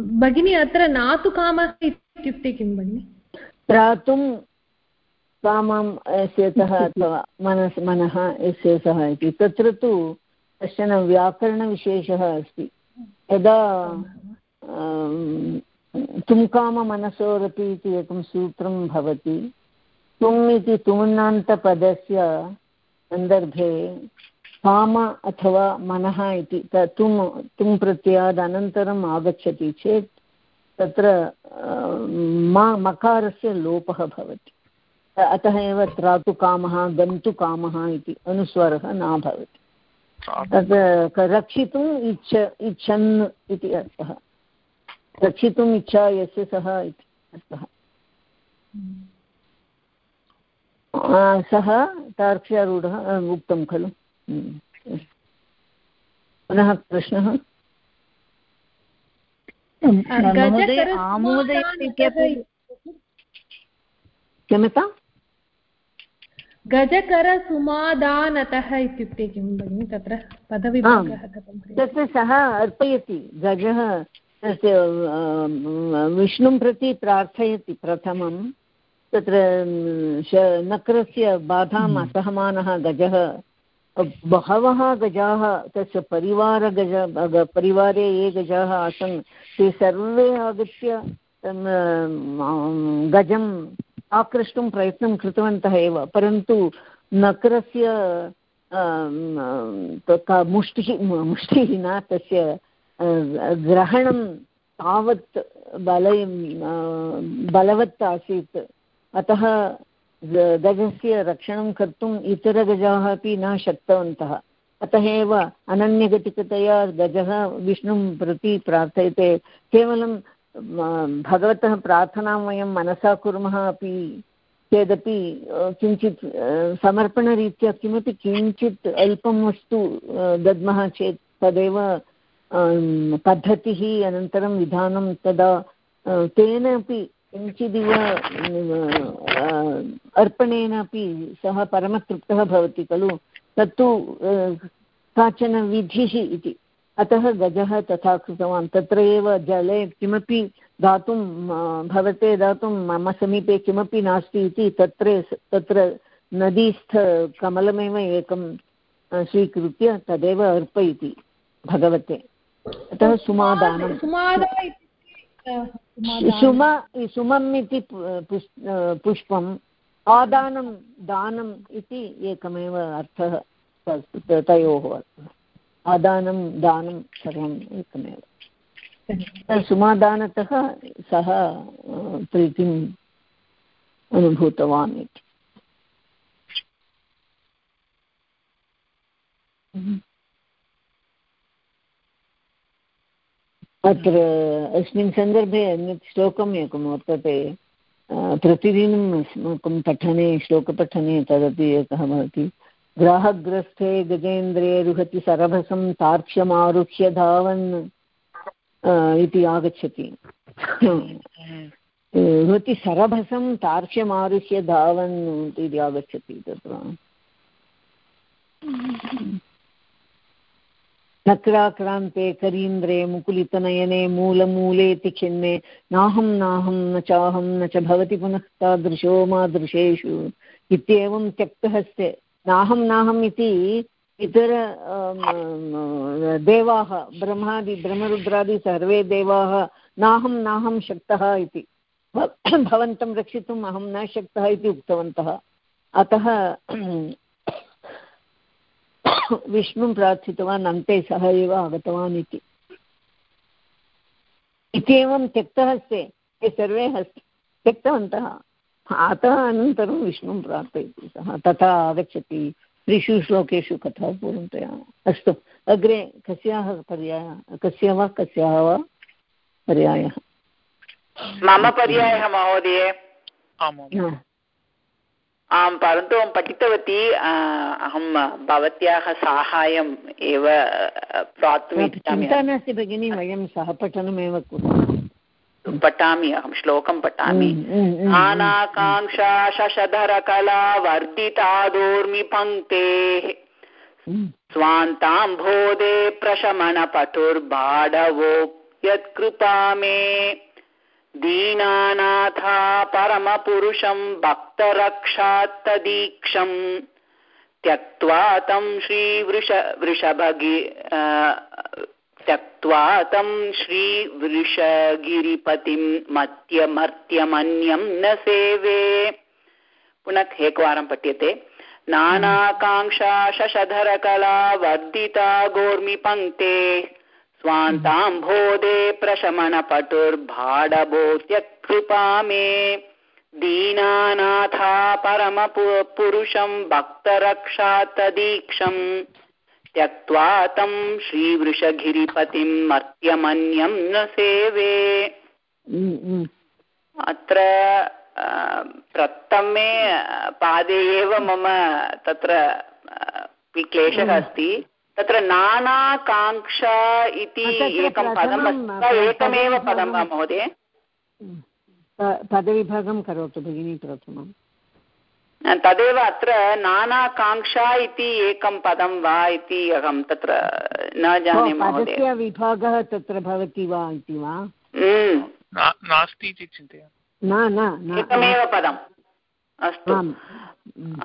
Speaker 6: भगिनी अत्र नातु कामः इत्युक्ते किं भगिनि?
Speaker 3: त्रातुं कामं यस्यतः अथवा मनस् मनः यस्यतः इति। तत्र तु कश्चन व्याकरणविशेषः अस्ति। यदा तुम्काममनसोरपि इति एकं सूत्रं भवति तुम् इति तुमुन्नान्तपदस्य सन्दर्भे काम अथवा मनः इति तुम् तुं प्रत्ययाद् अनन्तरम् आगच्छति चेत् तत्र मा मकारस्य लोपः भवति। अतः एव त्रातुकामः गन्तुकामः इति अनुस्वरः न भवति। तत् रक्षितुम् इच्छ इच्छन् इति अर्थः। रक्षितुम् इच्छा यस्य सः इति अर्थः। सः तार्क्ष्यारूढः उक्तं खलु। पुनः प्रश्नः? क्षम्यताम्
Speaker 6: गजकरसुमादानतः इत्युक्ते किं भगिनि? तत्र पदविभागः
Speaker 3: तत्र सः अर्पयति गजः तस्य विष्णुं प्रति प्रार्थयति प्रथमं। तत्र नक्रस्य बाधाम् हम्म। असहमानः गजः बहवः गजाः, तस्य परिवारगज परिवारे ये गजाः आसन्, ते सर्वे आगत्य गजम् आक्रष्टुं प्रयत्नं कृतवन्तः एव, परन्तु नकरस्य मुष्टिः मुष्टिः न, तस्य ग्रहणं तावत् बल बलवत् आसीत्। अतः गजस्य रक्षणं कर्तुम् इतरगजाः अपि न शक्तवन्तः। अतः एव अनन्यगतिकतया गजः विष्णुं प्रति प्रार्थयते। केवलं भगवतः प्रार्थनां वयं मनसा कुर्मः अपि चेदपि किञ्चित् समर्पणरीत्या किमपि किञ्चित् अल्पं वस्तु दद्मः चेत् तदेव पद्धतिः, अनन्तरं विधानं तदा तेन अपि किञ्चिदिव अर्पणेन अपि सः परमतृप्तः भवति खलु तत्तु काचन विधिः इति। अतः गजः तथा कृतवान्। तत्र एव जले किमपि दातुं भवते दातुं मम समीपे किमपि नास्ति इति तत्र तत्र नदीस्थकमलमेव एकं स्वीकृत्य तदेव अर्पयति भगवते। अतः सुमादानं। सुम सुमम् इति पुष्पम् आदानं दानम् इति एकमेव अर्थः तयोः आदानं दानं सर्वम् एकमेव। सुमादानतः सः प्रीतिम् अनुभूतवान् इति। अत्र अस्मिन् सन्दर्भे अन्यत् श्लोकम् एकं वर्तते प्रतिदिनम् अस्माकं पठने श्लोकपठने तदपि एकः भवति। ग्राहग्रस्थे गजेन्द्रे रुहति सरभसं तार्क्ष्यमारुह्य धावन् इति आगच्छति। [LAUGHS] रुहति सरभसं तार्क्ष्यमारुह्य धावन् इति आगच्छति तत्र। [LAUGHS] नक्राक्रान्ते करीन्द्रे मुकुलितनयने मूलमूलेति खिन्ने नाहं नाहं न चाहं न च भवति पुनः तादृशो मादृशेषु। इत्येवं त्यक्तहस्ते। नाहं नाहम् इति इतर देवाः, ब्रह्मादि, ब्रह्मरुद्रादि सर्वे देवाः नाहं नाहं शक्तः इति। भवन्तं रक्षितुम् अहं न शक्तः इति उक्तवन्तः। अतः विष्णुं प्रार्थितवान् अन्ते सः एव आगतवान् इति। इत्येवं त्यक्तः अस्ति ते सर्वे हस्ति त्यक्तवन्तः। अतः अनन्तरं विष्णुं प्रार्थयति सः तथा आगच्छति। त्रिषु श्लोकेषु कथा पूर्णतया अस्तु अग्रे कस्याः पर्यायः कस्य वा कस्याः वा पर्यायः?
Speaker 2: मम पर्यायः महोदय। आं परन्तु अहं पठितवती अहं भवत्याः साहाय्यम् एव प्राप्तुम्
Speaker 3: चिन्ता नास्ति भगिनि वयं सहपठनमेव कुर्मः।
Speaker 2: पठामि अहं श्लोकं पठामि। नानाकाङ्क्षा शशधरकला वर्धितादोर्मि पङ्क्तेः स्वान्ताम्भोदे प्रशमनपटुर्बाढवो यत्कृपा मे। दीनानाथा परमपुरुषं भक्तरक्षात्तदीक्षम्। त्यक्त्वा तं श्रीवृष त्यक्त्वा तं श्रीवृषगिरिपतिं मत्यमर्त्यमन्यं न सेवे। पुनः एकवारं पठ्यते। नानाकाङ्क्षा शशधरकला वर्धिता गोर्मिपङ्क्ते। स्वान्ताम्भोदे प्रशमनपटुर्भाडभोत्यकृपा मे दीनानाथा परमपुरुषं भक्तरक्षातदीक्षम् त्यक्त्वा तं श्रीवृषगिरिपतिं मर्त्यमन्यं न सेवे। अत्र प्रथमे पादे एव मम तत्र क्लेशः। अस्ति। तत्र नानाकाङ्क्षा इति एकं पदम् एकमेव पदं वा महोदय?
Speaker 3: पदविभागं करोतु भगिनी प्रथमम्
Speaker 2: तदेव अत्र नानाकाङ्क्षा इति एकं पदं वा इति अहं तत्र न जाने
Speaker 3: पदस्य विभागः तत्र भवति वा इति वा?
Speaker 1: हम्म। नास्ति इति चिन्तयामि।
Speaker 3: न न
Speaker 2: एकमेव पदम्। अस्तु।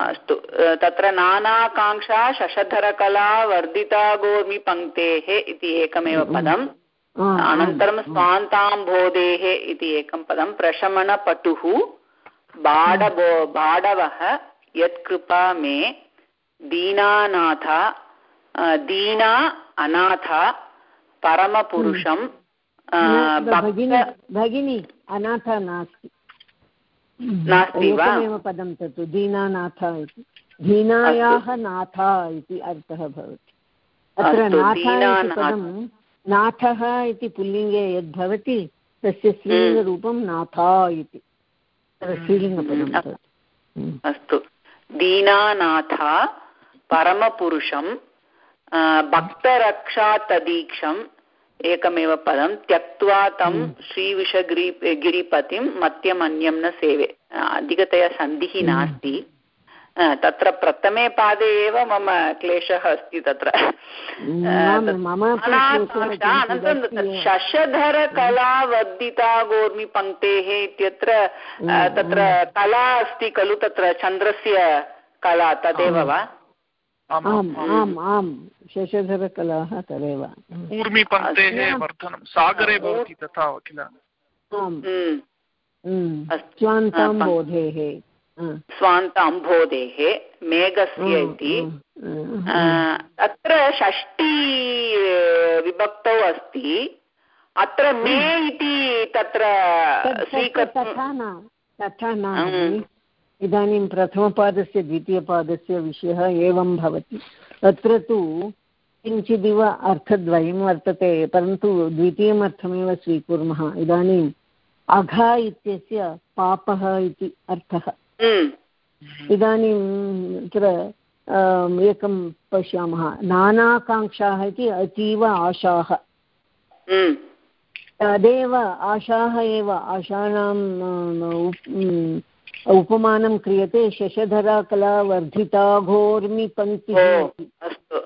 Speaker 2: अस्तु तत्र नानाकाङ्क्षा शशधरकला वर्धिता गोर्मि पङ्क्तेः इति एकमेव पदम्। अनन्तरं स्वान्ताम्बोधेः इति एकं पदं प्रशमनपटुः बाडबो बाडवः यत्कृपा मे दीनानाथ दीना अनाथ परमपुरुषं
Speaker 3: भगिनी अनाथ नास्ति। एकमेव पदं तत् दीनानाथ इति। दीनायाः नाथ इति अर्थः भवति। अत्र नाथ इति पदं नाथः इति पुल्लिङ्गे यद्भवति तस्य स्त्रीलिङ्गरूपं हम्म। नाथा इति। स्त्रीलिङ्गपदं
Speaker 2: हम्म। हम्म। अस्तु। दीनानाथ परमपुरुषं भक्तरक्षातदीक्षं एकमेव पदं त्यक्त्वा तं हम्म। श्रीविषगिरि गिरिपतिं मत्यमन्यं न सेवे। अधिकतया सन्धिः हम्म। नास्ति। तत्र प्रथमे पादे एव मम क्लेशः अस्ति तत्र। अनन्तरं शशधरकला वर्धिता गोर्मिपङ्क्तेः इत्यत्र हम्म, तत्र कला अस्ति खलु तत्र चन्द्रस्य कला तदेव वा?
Speaker 3: आम् आम् आम्। शशधरकलाः तदेव।
Speaker 1: ऊर्मिपङ्क्तेः वर्धनं सागरे भवति तथा किल?
Speaker 3: आम्। स्वान्ताम्बोधेः
Speaker 2: स्वान्ताम्बोधेः मेघस्य इति। अत्र षष्टि विभक्तौ अस्ति। अत्र मे इति तत्र
Speaker 3: तथा न तथा न इदानीं प्रथमपादस्य द्वितीयपादस्य विषयः एवं भवति। तत्र तु किञ्चिदिव अर्थद्वयं वर्तते परन्तु द्वितीयम् अर्थमेव स्वीकुर्मः। इदानीम् अघ इत्यस्य पापः इति अर्थः। हम्म। इदानीं तत्र एकं पश्यामः। नानाकाङ्क्षाः इति अतीव आशाः। हम्म। तदेव आशाः एव। आशानां उपमानं क्रियते शशधरा कला वर्धिता घोर्मिपङ्क्तिः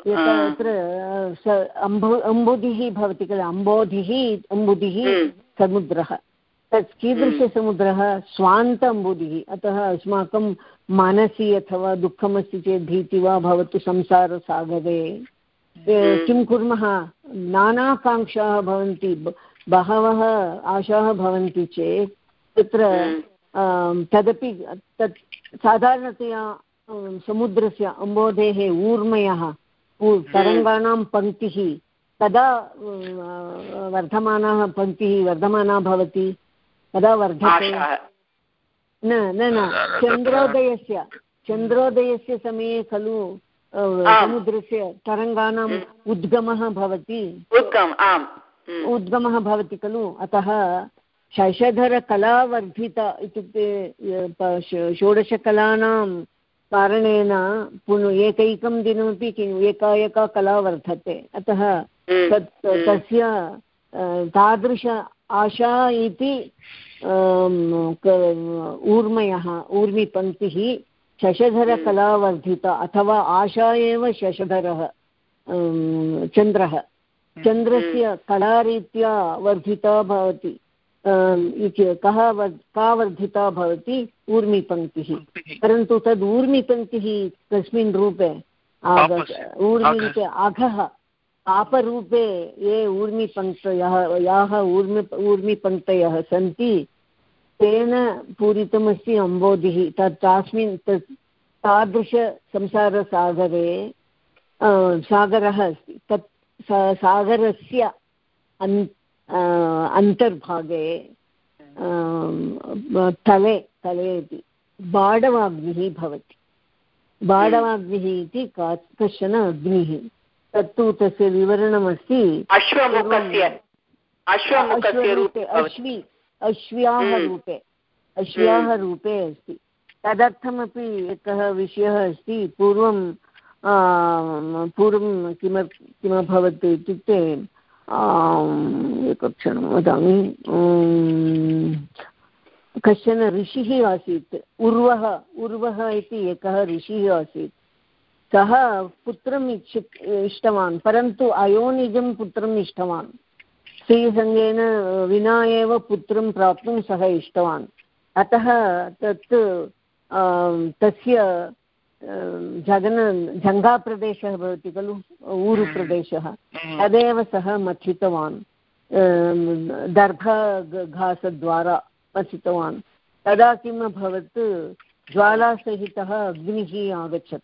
Speaker 3: यत्र अम्बु अम्बुधिः भवति किल अम्बोधिः अम्बुधिः हम्म। समुद्रः। तत् कीदृशसमुद्रः स्वान्त अम्बुधिः। अतः अस्माकं मनसि अथवा दुःखमस्ति चेत् भीति वा भवतु संसारसागरे। हम्म। किं कुर्मः? नानाकाङ्क्षाः भवन्ति बहवः आशाः भवन्ति चेत् तत्र हम्म। तदपि तत् साधारणतया समुद्रस्य अम्बोधेः ऊर्मयः तरङ्गाणां पङ्क्तिः कदा वर्धमानः पङ्क्तिः वर्धमाना भवति कदा वर्धते। न न न चन्द्रोदयस्य चन्द्रोदयस्य समये खलु समुद्रस्य तरङ्गाणाम् उद्गमः भवति। उद्गमः भवति खलु अतः शशधरकलावर्धिता इत्युक्ते षोडशकलानां कारणेन पुनः एकैकं दिनमपि एका एका कला वर्धते। अतः हम्म, तत् हम्म। तस्य तादृश आशा इति ऊर्मयः ऊर्मिपङ्क्तिः शशधरकलावर्धिता अथवा आशा एव शशधरः चन्द्रः। हम्म, चन्द्रस्य कलारीत्या वर्धिता भवति। कः का वर्धिता भवति? ऊर्मिपङ्क्तिः। परन्तु तद् ऊर्मिपङ्क्तिः कस्मिन् रूपे ऊर्मिरूपे अघः पापरूपे ये ऊर्मिपङ्क्तयः याः ऊर्मि ऊर्मिपङ्क्तयः सन्ति तेन पूरितमस्ति अम्बोधिः। तत् तास्मिन् तत् तादृशसंसारसागरे सागरः अस्ति। तत् सागरस्य अन् अन्तर्भागे तले तले इति बाडवाग्निः भवति। बाडवाग्निः इति का कश्चन अग्निः। तत्तु तस्य विवरणमस्ति। अश्वी अश्व्याः हम्म। रूपे अश्व्याः हम्म। रूपे अस्ति। तदर्थमपि एकः विषयः अस्ति। पूर्वं पूर्वं किम किमभवत् इत्युक्ते एकक्षणं वदामि कश्चन ऋषिः आसीत् उर्वः उर्वः इति एकः ऋषिः आसीत् सः पुत्रम् इच्छ इष्टवान् परन्तु अयोनिजं पुत्रम् इष्टवान् स्त्रीसङ्गेन विना एव पुत्रं प्राप्तुं सः इष्टवान् अतः तत् तस्य जगन जङ्गाप्रदेशः भवति खलु ऊरुप्रदेशः। हम्म। तदेव सः मथितवान् दर्भघासद्वारा मथितवान् तदा किम् अभवत् ज्वालासहितः अग्निः आगच्छत्।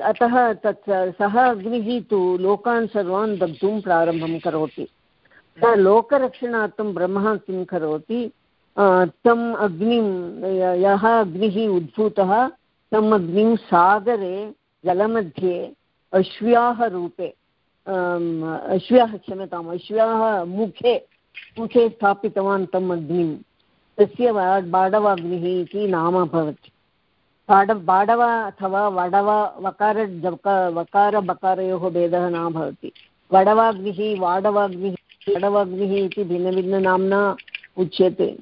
Speaker 3: अतः तत् सः अग्निः तु लोकान् सर्वान् दग्धुं प्रारम्भं करोति। लोकरक्षणार्थं ब्रह्मः किं करोति? तम् अग्निं यः अग्निः उद्भूतः तम् अग्निं सागरे जलमध्ये अश्व्याः रूपे अश्व्याः क्षम्यताम् अश्व्याः मुखे मुखे स्थापितवान् तम् अग्निं तस्य बाडवाग्निः इति नाम भवति। बाड, बाडव अथवा वडव, वकार वकार, बकारयोः भेदः न भवति। वडवाग्निः, वाडवाग्निः वडवाग्निः इति भिन्नभिन्ननाम्ना उच्यते।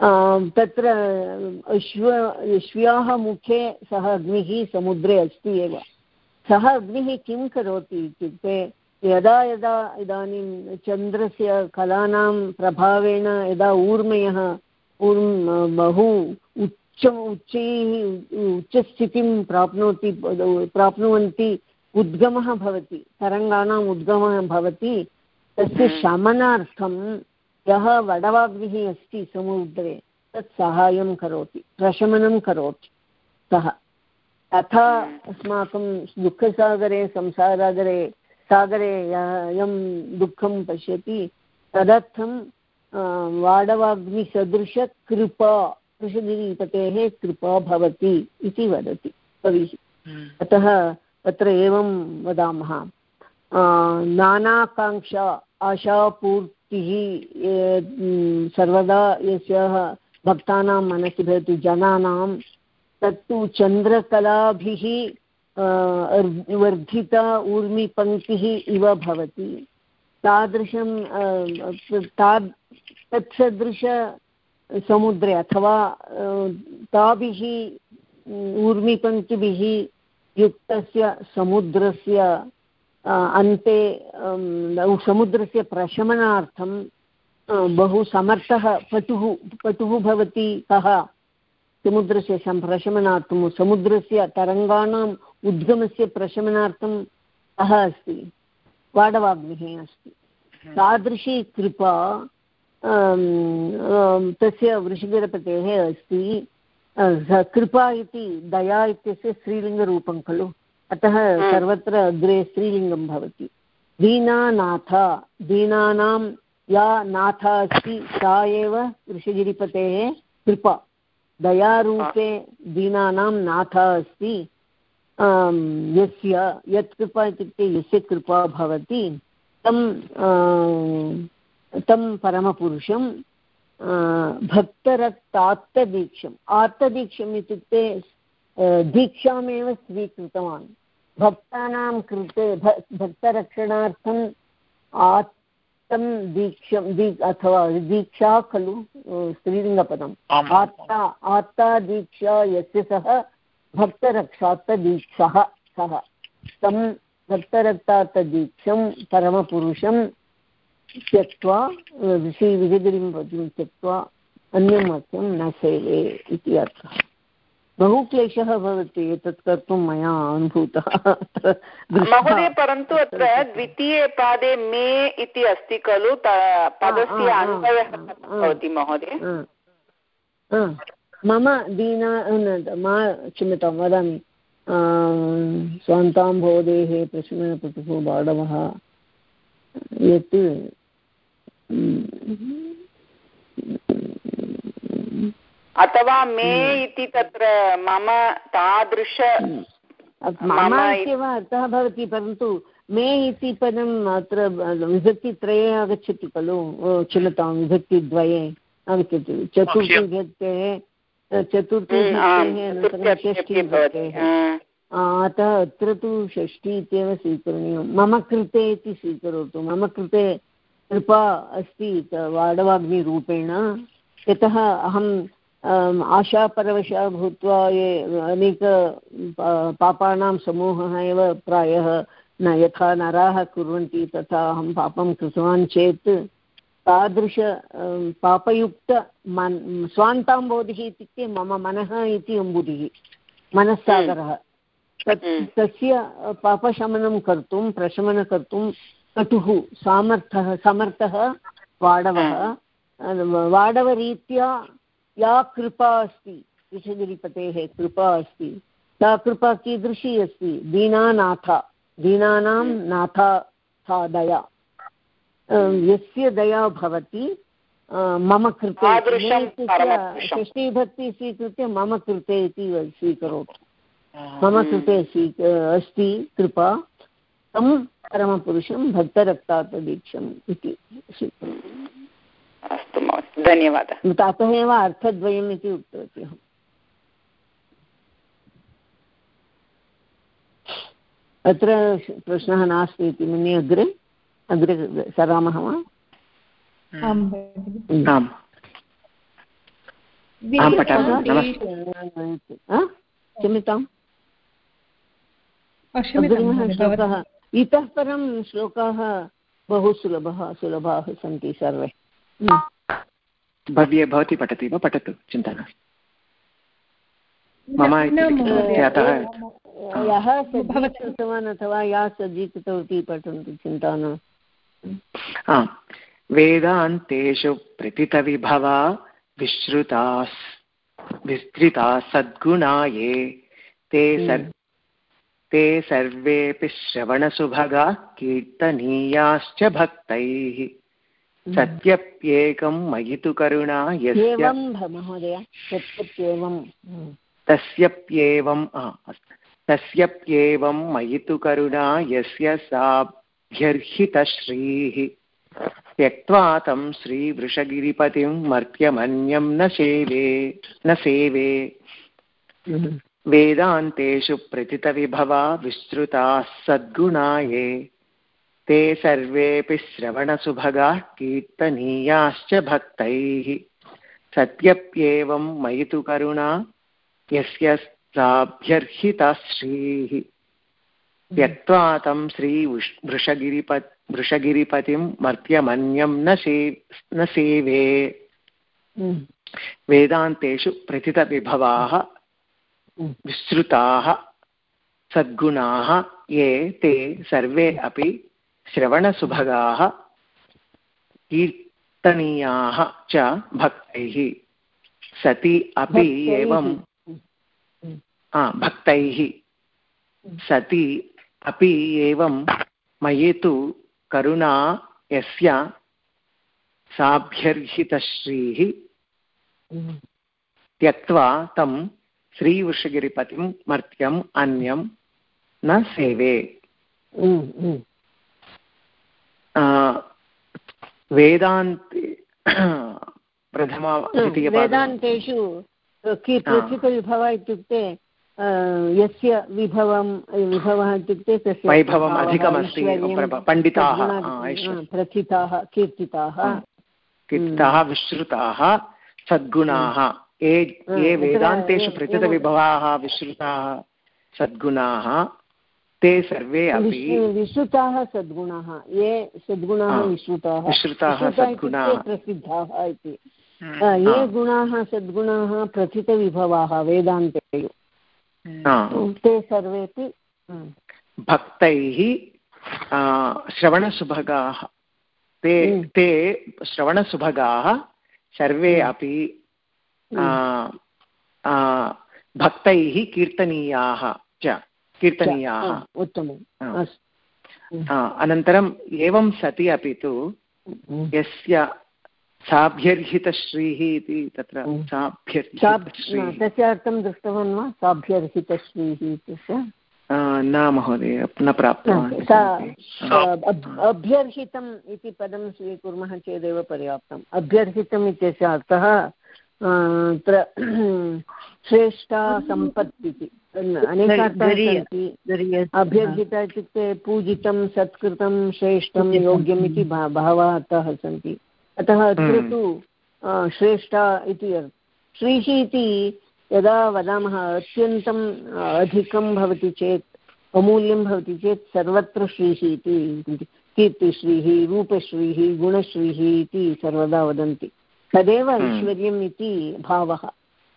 Speaker 3: तत्र अश्व अश्व्याः मुखे सः अग्निः समुद्रे अस्ति एव सः अग्निः किं करोति इत्युक्ते यदा यदा इदानीं चन्द्रस्य कलानां प्रभावेण यदा ऊर्मयः ऊर् बहु उच्च उच्चैः उच्चस्थितिं प्राप्नोति प्राप्नुवन्ति उद्गमः भवति तरङ्गाणाम् उद्गमः भवति तस्य हम्म। शमनार्थं यः वडवाग्निः अस्ति समुद्रे तत् साहाय्यं करोति प्रशमनं करोति सः तथा। अस्माकं दुःखसागरे संसारागरे सागरे यं दुःखं पश्यति तदर्थं वाडवाग्निसदृशकृपा वृषगिरिपतेः कृपा भवति इति वदति कविः हम्म। अतः तत्र एवं वदामः नानाकाङ्क्षा आशापूर्तिः सर्वदा यस्याः भक्तानां मनसि भवति, जनानां, तत्तु चन्द्रकलाभिः वर्धिता ऊर्मिपङ्क्तिः इव भवति। तादृशं ता तत्सदृश समुद्रे अथवा ताभिः ऊर्मिपङ्क्तिभिः युक्तस्य समुद्रस्य अन्ते समुद्रस्य प्रशमनार्थं बहु समर्थः पटुः पटुः भवति कः? समुद्रस्य प्रशमनार्थं समुद्रस्य तरङ्गाणाम् उद्गमस्य प्रशमनार्थं कः अस्ति? वाडवाग्निः अस्ति। तादृशी कृपा तस्य वृषगिरपतेः अस्ति। कृपा इति दया इत्यस्य स्त्रीलिङ्गरूपं खलु। अतः सर्वत्र अग्रे स्त्रीलिङ्गं भवति। दीनानाथ दीनानां या नाथा अस्ति सा एव वृषगिरिपतेः कृपा। दयारूपे दीनानां नाथा अस्ति यस्य यत् कृपा इत्युक्ते यस्य कृपा भवति तं तं परमपुरुषं भक्तरक्तात्तदीक्षम् आत्तदीक्षम् इत्युक्ते दीक्षामेव स्वीकृतवान्। भक्तानां कृते भक्तरक्षणार्थम् आत्तं दीक्षं दी अथवा दीक्षा खलु स्त्रीलिङ्गपदम्। आत्ता आत्ता दीक्षा यस्य सः भक्तरक्षात्तदीक्षः सः। तं भक्तरक्तात्तदीक्षं परमपुरुषं त्यक्त्वा श्रीविजयगिरिं त्यक्त्वा अन्यं वाक्यं न सेवे इति अर्थः। बहु क्लेशः भवति एतत् कर्तुं मया अनुभूतः।
Speaker 2: महोदय परन्तु अत्र द्वितीये पादे मे इति अस्ति खलु पदस्य अन्वयः भवति महोदय।
Speaker 3: मम दीना मा क्षम्यतां वदामि। स्वान्तां बोधेः प्रश्नपटुः बाडवः यत्
Speaker 2: अथवा मे इति तत्र मम तादृश
Speaker 3: मम इत्येव अर्थः भवति परन्तु मे इति पदम् अत्र विभक्तित्रये आगच्छति खलु क्षम्यतां विभक्तिद्वये आगच्छति। चतुर्थविभक्तेः चतुर्थविभक्तेः षष्ठीविभक्तेः अतः अत्र तु षष्ठी इत्येव स्वीकरणीयं। मम कृते इति स्वीकरोतु। मम कृते कृपा अस्ति वाडवाग्निरूपेण यतः अहं आशापरवशा भूत्वा ये अनेक पापानां समूहः एव प्रायः न यथा नराः कुर्वन्ति तथा अहं पापं कृतवान् चेत् तादृश पापयुक्त मन् स्वान्ताम्बोधिः इत्युक्ते मम मनः इति अम्बुधिः मनस्सागरः। तत् तस्य पापशमनं कर्तुं प्रशमनं कर्तुं कटुः सामर्थः समर्थः वाडवः वाडवरीत्या या कृपा अस्ति? ऋषगिरिपतेः कृपा अस्ति। सा कृपा कीदृशी अस्ति? दीनानाथा। दीनानां नाथा सा दया। यस्य दया भवति मम कृते। षष्ठीभक्ति स्वीकृत्य मम कृते इति स्वीकरोतु। मम कृते स्वी अस्ति कृपा। तं परमपुरुषं भक्तरक्तात्तदीक्षम् इति स्वीकरोतु
Speaker 2: अस्तु महोदय धन्यवादः।
Speaker 3: अतः एव अर्थद्वयम् इति उक्तवती अहम्। अत्र प्रश्नः नास्ति इति मन्ये अग्रे? अग्रे सरामः वा? क्षम्यताम्। अग्रिमः श्लोकः। इतः परं श्लोकाः बहु सुलभः सुलभाः सन्ति सर्वे।
Speaker 7: भव्ये भवती पठति वा पठतु चिन्ता नास्ति। मम अतः
Speaker 3: यः सज्जीकृतवान् अथवा या सज्जीकृतवती पठन्तु चिन्ता न।
Speaker 7: वेदान्तेषु प्रतितविभवा विश्रुता विस्तृता सद्गुणा ये ते सर् ते सर्वेऽपि श्रवणसुभगा कीर्तनीयाश्च भक्तैः। सत्यप्येकं मयि तु करुणा
Speaker 3: यस्येवं महोदय सत्यप्येवं।
Speaker 7: तस्यप्येवं तस्यप्येवं मयि करुणा यस्य साभ्यर्हितश्रीः। त्यक्त्वा तं श्रीवृषगिरिपतिं मर्त्यमन्यं न सेवे न सेवे। वेदान्तेषु प्रतितविभवा विस्तृताः सद्गुणा ये ते सर्वेऽपि श्रवणसुभगाः कीर्तनीयाश्च भक्तैः। सत्यप्येवं मयि तु करुणा यस्य साभ्यर्हिता श्रीः त्यक्त्वा तं श्री वृषगिरिप वृषगिरिपतिं मर्त्यमन्यं न से न सेवे। वेदान्तेषु प्रथितविभवाः विस्तृताः सद्गुणाः ये ते सर्वे अपि श्रवणसुभगाः कीर्तनीयाः च भक्तैः। सति अपि एवं भक्तैः। सति अपि एवं मयि तु करुणा यस्य साभ्यर्हितश्रीः। त्यक्त्वा तं श्रीवृषगिरिपतिं मर्त्यम् अन्यं न सेवे। वेदान्ते प्रथमा
Speaker 3: वेदान्तेषु प्रथितविभव इत्युक्ते यस्य विभवं विभवः इत्युक्ते तस्य
Speaker 7: वैभवम् अधिकमस्ति पण्डिताः
Speaker 3: प्रथिताः कीर्तिताः
Speaker 7: कीर्तिताः विश्रुताः सद्गुणाः ये ये वेदान्तेषु प्रथितविभवाः विश्रुताः सद्गुणाः ते सर्वे अपि
Speaker 3: विश्रुताः सद्गुणाः। ये सद्गुणाः विश्रुताः।
Speaker 7: विश्रुताः सद्गुणाः।
Speaker 3: प्रसिद्धाः इति। ये गुणाः सद्गुणाः प्रथितविभवाः वेदान्ते ते सर्वेपि
Speaker 7: भक्तैः श्रवणसुभगाः। ते ते श्रवणसुभगाः सर्वे अपि भक्तैः कीर्तनीयाः च। कीर्तनीयाः।
Speaker 3: उत्तमम्
Speaker 7: अनन्तरम् एवं सति अपि तु यस्य साभ्यर्हितश्रीः इति तत्र
Speaker 3: तस्य अर्थं दृष्टवान् वा? साभ्यर्हितश्रीः इत्यस्य?
Speaker 7: न महोदय न प्राप्तवान्
Speaker 3: अभ्यर्हितम् इति पदं स्वीकुर्मः चेदेव पर्याप्तम्। अभ्यर्हितम् इत्यस्य अर्थः अत्र [CLEARS THROAT] श्रेष्ठा सम्पत् इति अभ्यर्थिता इत्युक्ते पूजितं सत्कृतं श्रेष्ठं योग्यम् इति बहवः अर्थाः सन्ति। अतः अत्र तु श्रेष्ठा इति श्रीः इति यदा वदामः अत्यन्तम् अधिकं भवति चेत् अमूल्यं भवति चेत् सर्वत्र श्रीः इति कीर्तिश्रीः रूपश्रीः गुणश्रीः इति सर्वदा वदन्ति। तदेव ऐश्वर्यम् इति भावः।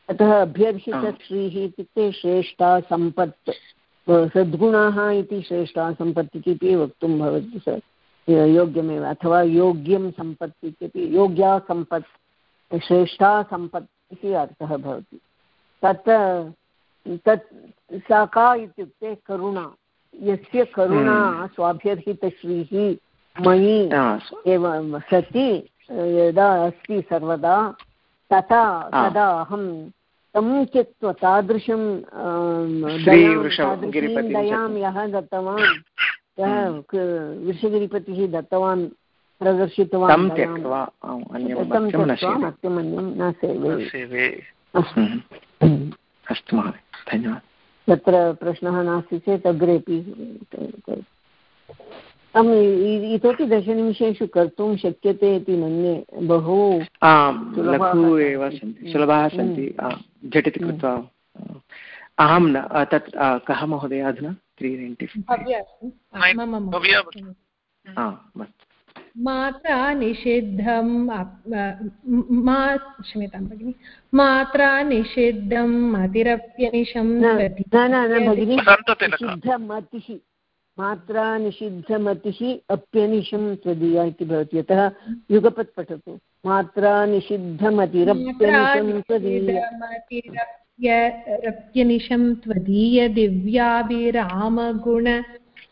Speaker 3: अतः अभ्यर्थितश्रीः इत्युक्ते श्रेष्ठा सम्पत् सद्गुणाः इति श्रेष्ठा सम्पत् इति वक्तुं भवति स योग्यमेव अथवा योग्यं सम्पत् इत्यपि योग्या सम्पत् श्रेष्ठा सम्पत् इति अर्थः भवति तत् तत् सा का इत्युक्ते करुणा यस्य करुणा हम्म। स्वाभ्यर्हितश्रीः मयि एव सति यदा अस्ति सर्वदा तथा तदा अहं तं त्यक्त्वा तादृशं दयां यः दत्तवान् यः वृषगिरिपतिः दत्तवान् प्रदर्शितवान् न सेवे।
Speaker 7: अस्तु महोदय धन्यवादः।
Speaker 3: तत्र प्रश्नः नास्ति चेत् अग्रेपि इतोपि दशनिमिषेषु कर्तुं शक्यते इति मन्ये बहु
Speaker 7: लघु एव सन्ति। सुलभाः सन्ति झटिति कृत्वा अहं न तत् कः महोदय अधुना? त्री नैन्टि
Speaker 6: मात्रा निषिद्धं मा क्षम्यतां भगिनि। मात्रा निषिद्धम् अतिरप्यनिशं
Speaker 3: निषिद्धमतिः मात्रा निषिद्धमतिः अप्यनिशं त्वदीया इति भवति। यतः युगपत् पठतु मात्रा निषिद्धमतिरप्यनिशं
Speaker 6: त्वदीयरप्यनिशं त्वदीय दिव्याभिरामगुण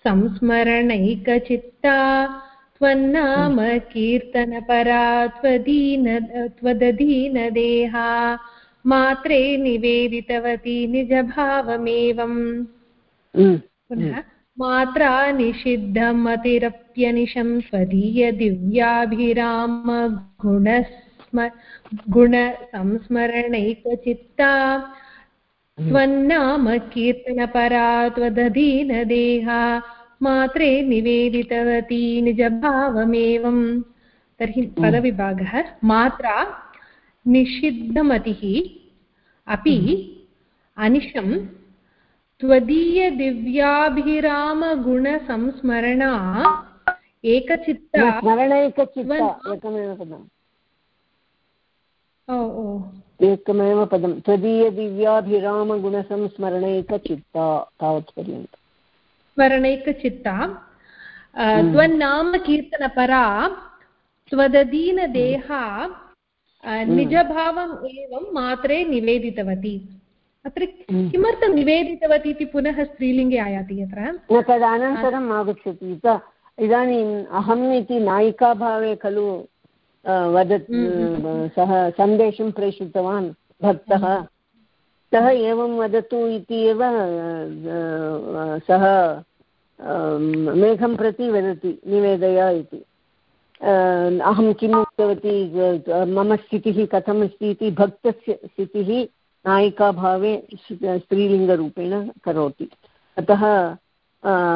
Speaker 6: संस्मरणैकचित्ता। त्वन्नाम कीर्तनपरा त्वदीन त्वदधीनदेहा। मात्रे निवेदितवती निजभावमेवम्। पुनः मात्रा निषिद्धम् अतिरप्यनिशं स्वदीयदिव्याभिरामगुणस्म गुणसंस्मरणैकचित्ता त्वन्नाम कीर्तनपरा त्वदधीनदेहा मात्रे निवेदितवती निजभावमेवं तर्हि हम्म। पदविभागः मात्रा निषिद्धमतिः अपि हम्म। अनिशं त्वदीयदिव्याभिरामगुणसंस्मरणा एकचित्ता
Speaker 3: एकमेव पदं त्वदीयदिव्याभिरामगुणसंस्मरणैकचित्ता तावत्पर्यन्तम्
Speaker 6: स्मरणैकचित्ता। हम्म। त्वन्नाम कीर्तनपरा त्वदधीनदेहा हम्म। निजभावम् एवं मात्रे निवेदितवती। अत्र हम्म। किमर्थं निवेदितवती इति पुनः स्त्रीलिङ्गे आयाति यत्र
Speaker 3: न तदनन्तरम् आगच्छति। इदानीम् अहम् इति नायिकाभावे खलु वदत् सः सन्देशं प्रेषितवान् भक्तः। सः एवं वदतु इति एव सः मेघं प्रति वदति निवेदय इति। अहं किम् उक्तवती मम स्थितिः कथमस्ति इति भक्तस्य स्थितिः नायिकाभावे स्त्रीलिङ्गरूपेण करोति। अतः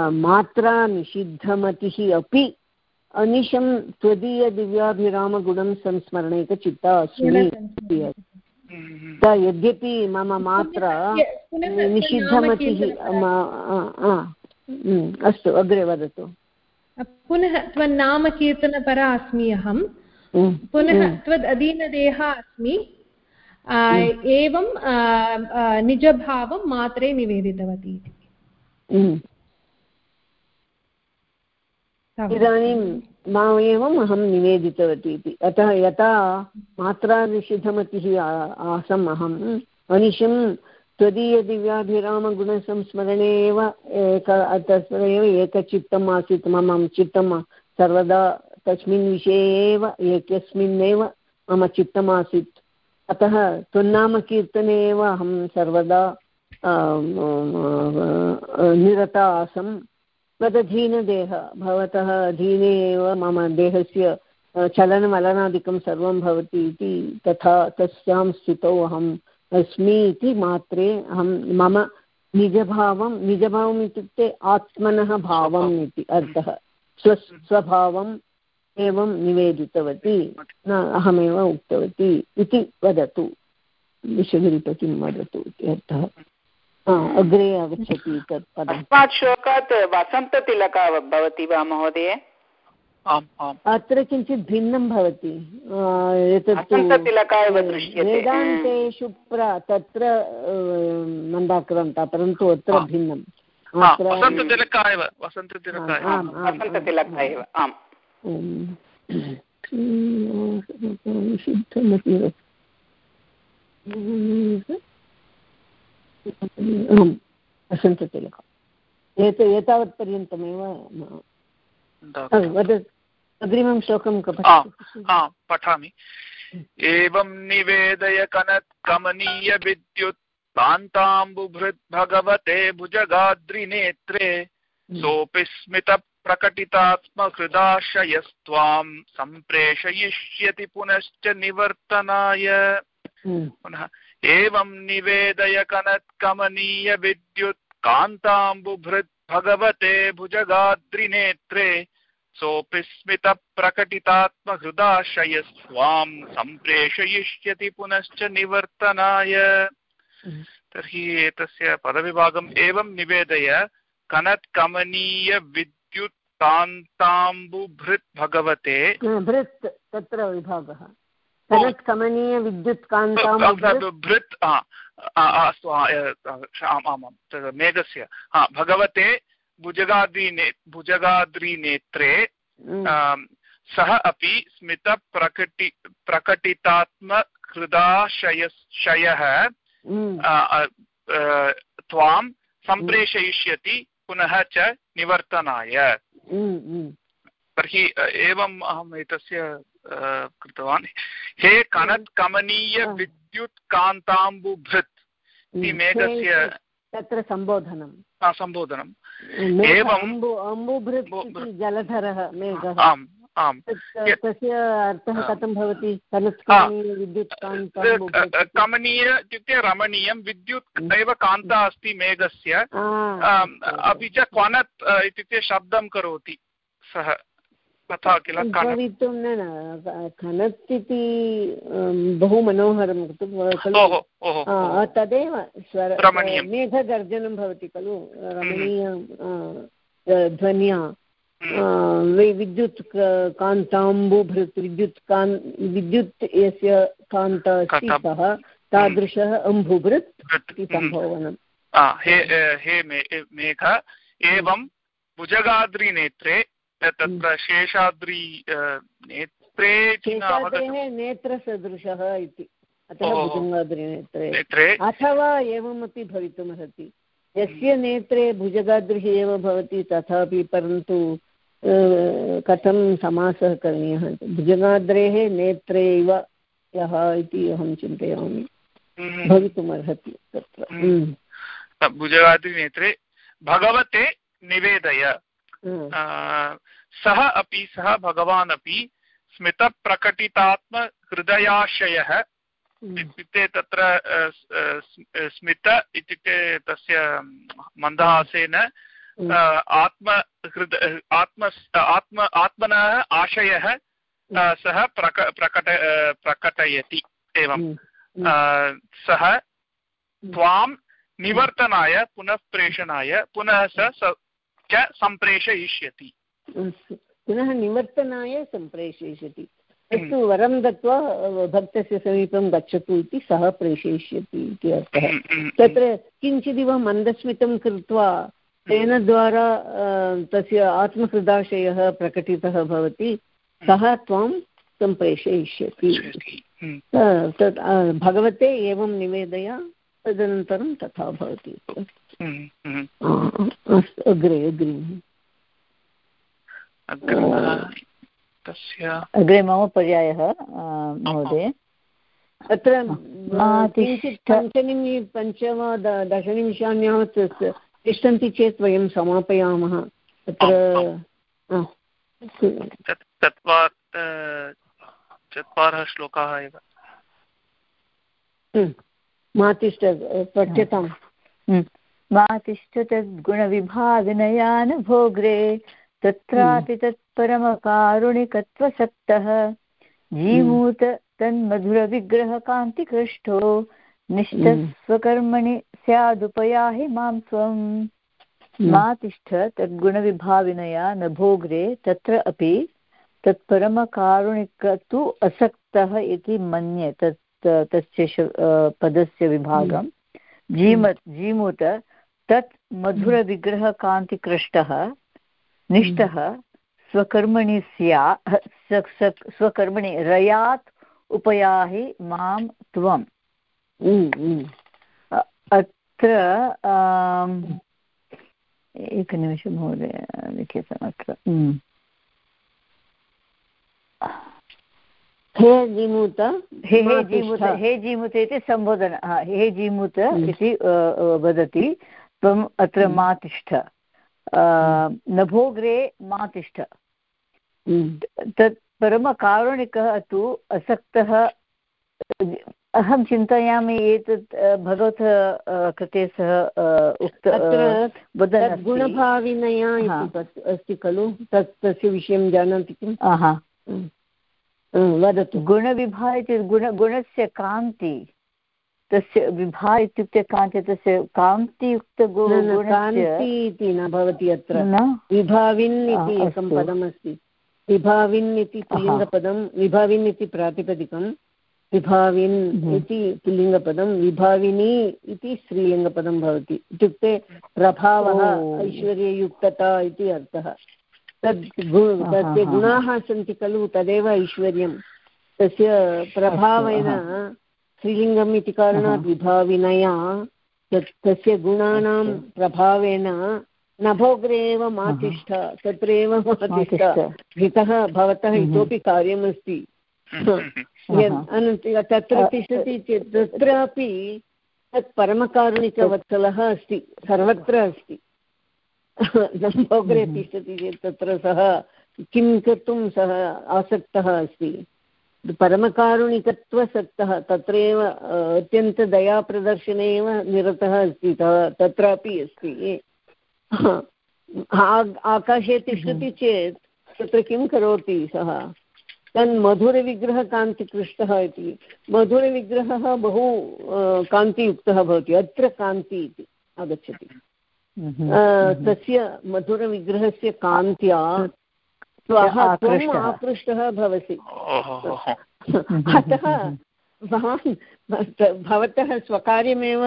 Speaker 3: मात्रा निषिद्धमतिः अपि अनिशं त्वदीयदिव्याभिरामगुणं संस्मरणैकचित्ता अस्मि। यद्यपि मम मात्रा निषिद्धमतिः अस्तु अग्रे वदतु।
Speaker 6: पुनः त्वन्नामकीर्तनपरा अस्मि अहं। पुनः। त्वद् अधीनदेहा अस्मि। एवं निजभावं मात्रे निवेदितवती इति।
Speaker 3: इदानीं मा एवम् अहं निवेदितवती इति। अतः यथा मात्रा निषिधमतिः आसम् अहं अनिशं त्वदीयदिव्याभिरामगुणसंस्मरणे एव एक तस्मिन् एव एकचित्तम् आसीत्। मम चित्तं सर्वदा तस्मिन् विषये एव एकस्मिन्नेव मम चित्तमासीत् अतः त्वन्नामकीर्तने एव अहं सर्वदा निरता आसम् त्वदधीनदेह भवतः अधीने एव मम देहस्य चलनमलनादिकं सर्वं भवति इति तथा तस्यां स्थितौ अहम् अस्मि इति मात्रे अहं मम निजभावं, निजभावम् इत्युक्ते आत्मनः भावम् इति अर्थः। स्व स्वभावम् एवं निवेदितवती। न अहमेव उक्तवती इति वदतु। विश्वगिरिपतिं वदतु इति अर्थः। अग्रे आगच्छति तत् पदम्।
Speaker 2: अस्मात् श्लोकात् वसन्ततिलका भवति वा महोदय?
Speaker 3: अत्र किञ्चित् भिन्नं भवति। एतत् वेदान्तेषु प्र तत्र मन्दाक्रान्ता परन्तु अत्र भिन्नम्।
Speaker 1: वसन्ततिलका एव वसन्ततिलका
Speaker 2: एव। आम्
Speaker 3: वसन्ततिलकम् एत एतावत्पर्यन्तमेव अग्रिमं श्लोकं
Speaker 1: पठामि। एवं निवेदय कनत्कमनीयविद्युत् कान्ताम्बुभृत् भगवते भुजगाद्रिनेत्रे। सोऽपि स्मितप्रकटितात्महृदाशयस्त्वां सम्प्रेषयिष्यति पुनश्च निवर्तनाय। पुनः एवं निवेदय कनत्कमनीयविद्युत् कान्ताम्बुभृत् भगवते भुजगाद्रिनेत्रे सोऽपि स्मितप्रकटितात्महृदाशयस्त्वां सम्प्रेषयिष्यति पुनश्च निवर्तनाय। तर्हि एतस्य पदविभागम् एवं निवेदय कनत्कमनीयविद्युत् कान्ताम्बुभृत् भगवते
Speaker 3: भृत् तत्र विभागः। कान्ताम्बुभृत्
Speaker 1: अस्तु आम् आमां मेघस्य। हा भगवते भुजगाद्रिने भुजगाद्रिनेत्रे सः अपि स्मितप्रकटि प्रकटितात्महृदाशयशयः त्वां सम्प्रेषयिष्यति पुनः च निवर्तनाय। तर्हि एवम् अहम् एतस्य कृतवान्। हे कनत् कमनीय विद्युत् कान्ताम्बुभृत् इति मेघस्य
Speaker 3: तत्र सम्बोधनं
Speaker 1: सम्बोधनम्।
Speaker 3: एवं जलधरः मेघः।
Speaker 1: आम्। आम्
Speaker 3: तस्य अर्थः कथं भवति?
Speaker 1: कमनीय इत्युक्ते रमणीयं विद्युत् एव कान्ता अस्ति मेघस्य। अपि च क्वनत् इत्युक्ते शब्दं करोति सः। तथा किल
Speaker 3: भवितुं न न खनत् इति बहु मनोहरं खलु? तदेव स्वर मेघगर्जनं भवति खलु? रमणीय ध्वन्या। विद्युत् कान्ताम्बुभृत् विद्युत् कान् विद्युत् यस्य कान्त अस्ति सः तादृशः अम्बुभृत् इति सम्भावनम्
Speaker 1: हे मेघ एवं भुजगाद्रिनेत्रे तत्र शेषाद्रि नेत्रे
Speaker 3: नेत्रसदृशः इति। अतः भुजगाद्रिनेत्रे अथवा एवमपि भवितुमर्हति। यस्य नेत्रे भुजगाद्रिः एव भवति तथापि परन्तु कथं समासः करणीयः भुजगाद्रेः नेत्रैव यः इति अहं चिन्तयामि। भवितुमर्हति तत्र।
Speaker 1: भुजगाद्रिनेत्रे भगवते निवेदय। सः अपि सः भगवान् अपि स्मितप्रकटितात्महृदयाशयः इत्युक्ते तत्र स्मित इत्युक्ते तस्य मन्दहासेन आत्महृद आत्म आत्म आत्मनः आशयः सः प्रक प्रकट प्रकटयति एवं। सः त्वां निवर्तनाय पुनः प्रेषणाय पुनः स च सम्प्रेषयिष्यति।
Speaker 3: पुनः निवर्तनाय सम्प्रेषयिष्यति। अस्तु वरं दत्वा भक्तस्य समीपं गच्छतु इति सः प्रेषयिष्यति इति अर्थः। तत्र किञ्चिदिव मन्दस्मितं कृत्वा तेन द्वारा तस्य आत्महृदाशयः प्रकटितः भवति सः त्वां सम्प्रेषयिष्यति। हम्म। तत् भगवते एवं निवेदय तदनन्तरं तथा भवति। हम्म, अस्तु अग्रे अग्रे।
Speaker 4: अग्रे मम पर्यायः महोदय।
Speaker 3: अत्र किञ्चित् पञ्चनिमि पञ्च वा दशनिमिषान् यावत् तिष्ठन्ति चेत् वयं समापयामः। तत्र
Speaker 1: चत्वारः श्लोकाः एव।
Speaker 3: हम्म, मा तिष्ठ पठ्यताम्।
Speaker 4: हम्म, मा तिष्ठ तद्गुणविभाविनयानुभोग्रे तत्रापि तत्परमकारुणिकत्वसक्तः जीमूत तन्मधुरविग्रहकान्तिकृष्टो निष्ठस्वकर्मणि स्यादुपयाहि माँ त्वम् मा तिष्ठ तद्गुणविभाविनया न भोग्रे तत्र अपि तत्परमकारुणिक तु असक्तः इति मन्ये तत् तस्य पदस्य विभागं। जीम जीमूत तत् मधुरविग्रहकान्तिकृष्टः निष्ठः स्वकर्मणि स्या स्वकर्मणि रयात् उपयाहि माँ त्वम्। अत्र एकनिमिषं महोदय लिखितमत्र
Speaker 3: हे जीमूत
Speaker 4: हे हे जीमूत हे जीमूत इति सम्बोधन हे जीमूत। इति वदति त्वम् अत्र। मा तिष्ठ नभोग्रे मा तिष्ठ। तत् परमकारुणिकः तु असक्तः अहं चिन्तयामि एतत् भगवतः कृते सः उक्त
Speaker 3: गुणभाविनया अस्ति खलु? तत् तस्य विषयं जानाति किम्? वदतु।
Speaker 4: गुणविभा इति गुण गुणस्य कान्ति। तस्य विभा इत्युक्ते कान्ति तस्य कान्तियुक्त
Speaker 3: कान्ति इति न भवति अत्र। विभाविन् इति एकं पदमस्ति। विभाविन् इति पुल्लिङ्गपदं विभाविन् इति प्रातिपदिकं विभाविन् हम्म। इति पुल्लिङ्गपदं विभाविनी इति स्त्रीलिङ्गपदं भवति। इत्युक्ते प्रभावः ऐश्वर्ययुक्तता इति अर्थः। तद् तस्य गुणाः सन्ति खलु तदेव ऐश्वर्यं। तस्य प्रभावेन स्त्रीलिङ्गम् इति कारणात् विभाविनया तस्य गुणानां प्रभावेन नभोग्रे एव मातिष्ठ तत्रैव मातिष्ठ। यतः भवतः इतोपि कार्यमस्ति। [LAUGHS] तत्र तिष्ठति चेत् तत्रापि तत् परमकारुणिकवत्सलः अस्ति सर्वत्र अस्ति। [LAUGHS] भोगरे तिष्ठति चेत् तत्र सः किं कर्तुं सः आसक्तः अस्ति। परमकारुणिकत्वसक्तः तत्रैव अत्यन्तदयाप्रदर्शने एव निरतः अस्ति तत्रापि अस्ति। आकाशे तिष्ठति चेत् तत्र किं करोति सः? तन् मधुरविग्रहकान्तिकृष्टः इति। मधुरविग्रहः बहु कान्तियुक्तः भवति अत्र कान्ति इति आगच्छति। तस्य मधुरविग्रहस्य कान्त्या श्वः त्वम् आकृष्टः। भवसि। [LAUGHS] अतः भवान् भवतः स्वकार्यमेव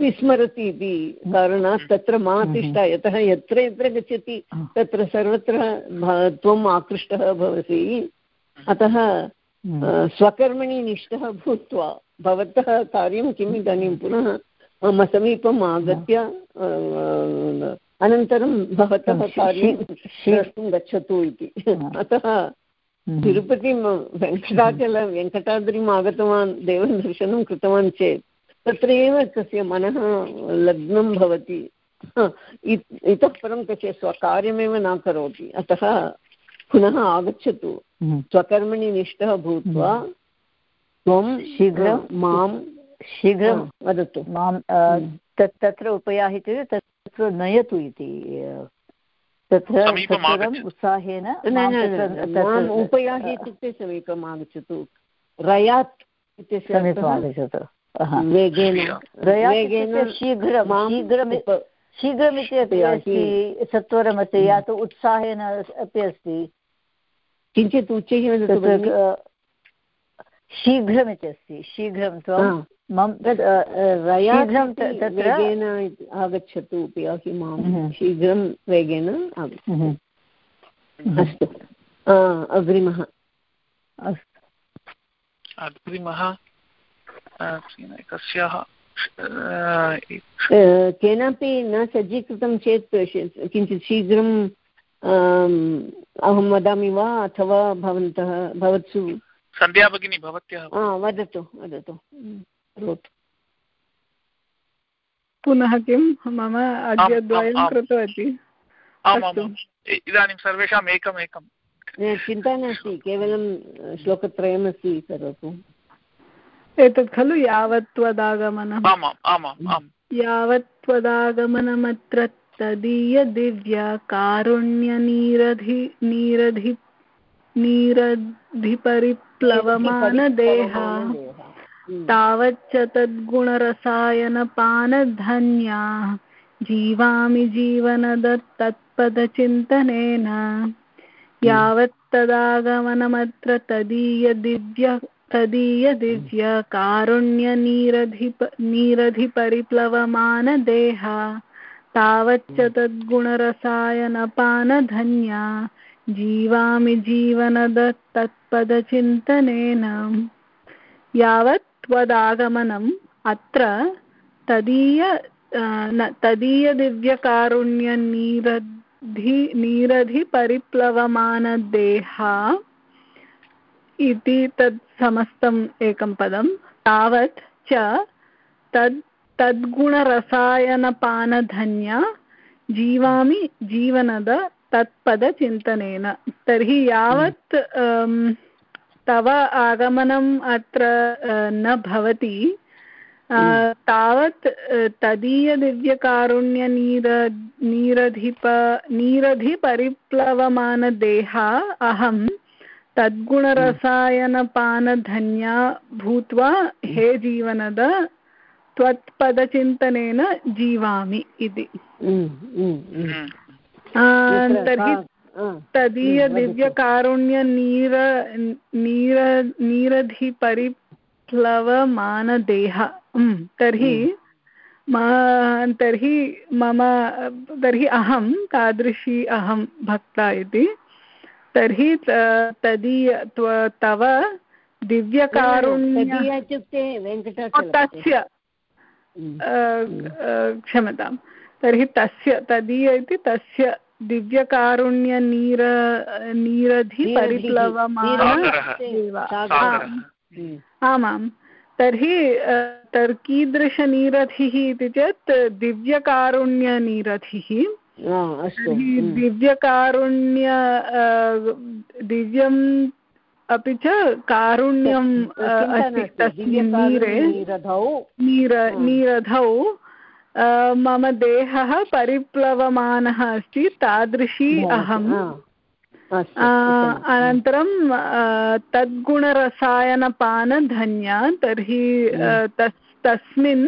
Speaker 3: विस्मरति इति कारणात् तत्र मा तिष्ठ यतः यत्र यत्र गच्छति तत्र सर्वत्र त्वम् आकृष्टः भवसि। अतः स्वकर्मणि निष्ठः भूत्वा भवतः कार्यं किम् इदानीं पुनः मम समीपम् आगत्य अनन्तरं भवतः कार्यं द्रष्टुं गच्छतु इति। अतः। तिरुपतिं वेङ्कटाचल वेङ्कटाद्रिम् आगतवान् देवदर्शनं कृतवान् चेत् तत्र एव तस्य मनः लग्नं भवति। इतः परं तस्य स्वकार्यमेव न करोति। अतः पुनः आगच्छतु। हम्म। स्वकर्मणि निष्ठः भूत्वा हम्म। त्वं शीघ्रं माँ
Speaker 4: शीघ्रं। वदतु। माँ तत् तत्र उपयाहि चेत् तत्र नयतु इति तत्र उत्साहेन
Speaker 3: उपयाहि इत्युक्ते समीपम् आगच्छतु। रयात् इत्यस्य
Speaker 4: समीपम् आगच्छतु। वेगेन वेगेन शीघ्रं शीघ्रं शीघ्रमिति अपि अस्ति सत्वरमस्ति या तु उत्साहेन अपि अस्ति।
Speaker 3: किञ्चित् उच्चैः
Speaker 4: शीघ्रमिति अस्ति शीघ्रं त्वं
Speaker 3: मम शीघ्रं वेगेन आगच्छतु अपि माँ। हम्म। शीघ्रं वेगेन हम्म। अस्तु। अग्रिमः।
Speaker 4: अस्तु।
Speaker 1: अग्रिमः कस्याः
Speaker 3: केनापि न सज्जीकृतं चेत् किञ्चित् शीघ्रं अहं वदामि वा अथवा भवन्तः भवत्सु?
Speaker 1: सन्ध्या भगिनी भवत्याः
Speaker 3: वदतु वदतु. करोतु.
Speaker 5: पुनः किं? मम अद्यद्वयं कृतवती।
Speaker 1: इदानीं सर्वेषाम् एकम् एकं
Speaker 3: चिन्ता नास्ति केवलं श्लोकत्रयमस्ति करोतु
Speaker 5: एतत् खलु यावत्त्वदागमनम्
Speaker 1: आमाम् आमाम् आम्
Speaker 5: यावत्त्वदागमनमत्र तदीयदिव्यकारुण्यनीरधि नीरधि नीरधिपरिप्लवमानदेह तावच्च तद्गुणरसायनपानधन्या। जीवामि जीवनदत्तत्पदचिन्तनेन। यावत्तदागमनमत्र तदीयदिव्य तदीयदिव्यकारुण्यनीरधिप नीरधिपरिप्लवमानदेह तावच्च तद्गुणरसायनपानधन्या जीवामि जीवनदत्तत्पदचिन्तनेन। यावत् त्वदागमनम् अत्र तदीय तदीयदिव्यकारुण्यनीरधि, नीरधिपरिप्लवमानदेहा इति तत् समस्तम् एकं पदं तावत् च तद् तद्गुणरसायनपानधन्या जीवामि जीवनद तत्पदचिन्तनेन। तर्हि यावत् तव आगमनम् अत्र न भवति। तावत् तदीयदिव्यकारुण्यनीर, नीरधिप, नीरधिपरिप्लवमानदेहा अहं तद्गुणरसायनपानधन्या भूत्वा हे जीवनद त्वत्पदचिन्तनेन जीवामि इति। तर्हि तदीयदिव्यकारुण्यनीर नीर नीरधिपरिप्लवमानदेह। तर्हि तर्हि मम तर्हि अहं तादृशी अहं भक्ता इति। तर्हि तदीय तव दिव्यकारुण्य
Speaker 3: इत्युक्ते
Speaker 5: तस्य क्षम्यतां तर्हि तस्य तदीय इति तस्य दिव्यकारुण्यनीर नीरधिपरिप्लवमान आमां तर्हि तर् कीदृशनीरधिः इति चेत् दिव्यकारुण्यनीरधिः। दिव्यकारुण्य दिव्यम् अपि च कारुण्यम् अस्ति तस्मिन् नीरे। नीर नीरधौ। मम देहः परिप्लवमानः अस्ति तादृशी अहम्। अनन्तरं तद्गुणरसायनपानधन्या तर्हि तस् तस्मिन्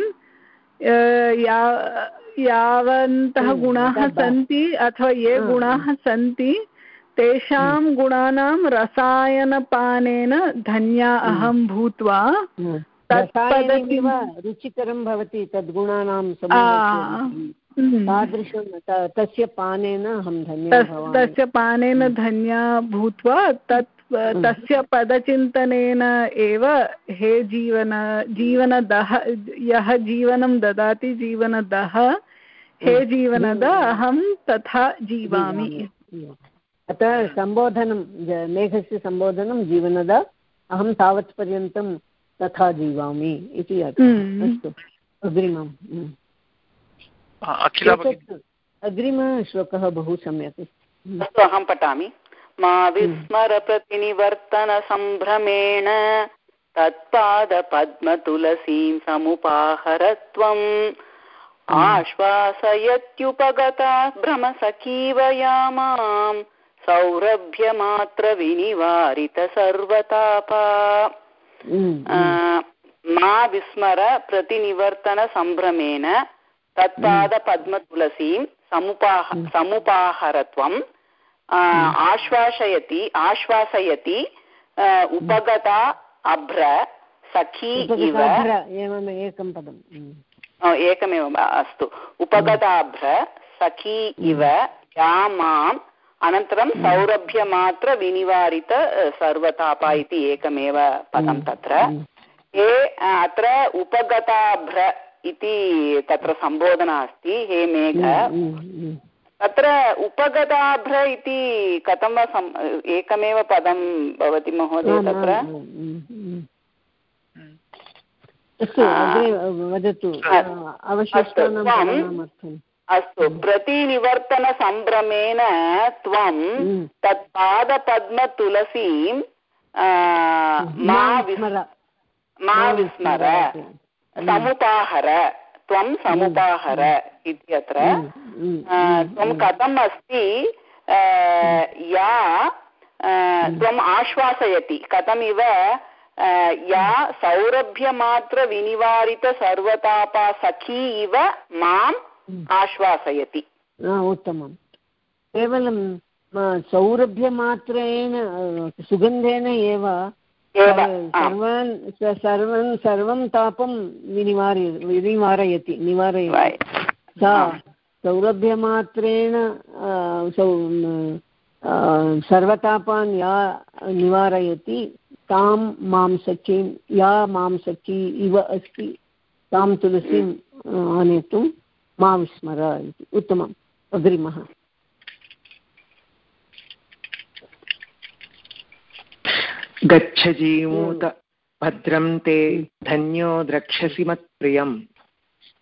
Speaker 5: या यावन्तः गुणाः सन्ति अथवा ये गुणाः सन्ति तेषां गुणानां रसायनपानेन धन्या अहं भूत्वा
Speaker 3: रुचिकरं भवति तद्गुणानां तादृशं तस्य पानेन अहं धन्या
Speaker 5: तस्य पानेन धन्या भूत्वा तत् तस्य पदचिन्तनेन एव हे जीवन जीवनदः यः जीवनं ददाति जीवनदः हे जीवनद अहं तथा जीवामि।
Speaker 3: अतः सम्बोधनं मेघस्य सम्बोधनं जीवनद अहं तावत्पर्यन्तं तथा जीवामि इति अस्तु अग्रिमम् अग्रिमश्लोकः बहु सम्यक्
Speaker 2: अस्तु। अहं पठामि। मा विस्मर प्रतिनिवर्तनसम्भ्रमेण तत्पादपद्मतुलसीं समुपाहरत्वम् आश्वासयत्युपगता भ्रमसखीवयामां सौरभ्यमात्रविनिवारितसर्वतापा। मा विस्मर प्रतिनिवर्तनसम्भ्रमेण तत्पादपद्मतुलसीं समुपाह समुपाहरत्वम् आश्वासयति आश्वासयति उपगता अभ्र सखी इव।
Speaker 3: एकं पदम्।
Speaker 2: एकमेव अस्तु। उपगताभ्र सखी इव या माम् अनन्तरं सौरभ्यमात्रविनिवारित सर्वतापा इति एकमेव पदं तत्र। हे अत्र उपगताभ्र इति तत्र सम्बोधना अस्ति हे मेघ। तत्र उपगताभ्र इति कथं वा सम् एकमेव पदं भवति महोदय तत्र?
Speaker 3: वदतु
Speaker 2: अस्तु प्रतिनिवर्तनसम्भ्रमेण त्वं तत्पादपद्मतुलसीं मा विस्मर मा विस्मर समुपाहर। त्वं समुपाहर इत्यत्र। त्वं कथम् अस्ति या त्वम् आश्वासयति। कथमिव या सौरभ्यमात्रविनिवारितसर्वतापा सखी इव माम् आश्वासयति।
Speaker 3: उत्तमं केवलं सौरभ्यमात्रेण सुगन्धेन एव सर्वान् सर्वं सर्वं तापं विनिवारय विनिवारयति निवारयति सा सौरभ्यमात्रेण सर्वतापान् या निवारयति तां माँ सखीं या माँ सखी इव अस्ति तां तुलसीम् आनेतुं मा विस्मर इति उत्तमम् अग्रिमः
Speaker 7: गच्छजीमूत भद्रं ते धन्यो द्रक्ष्यसि मत्प्रियम्।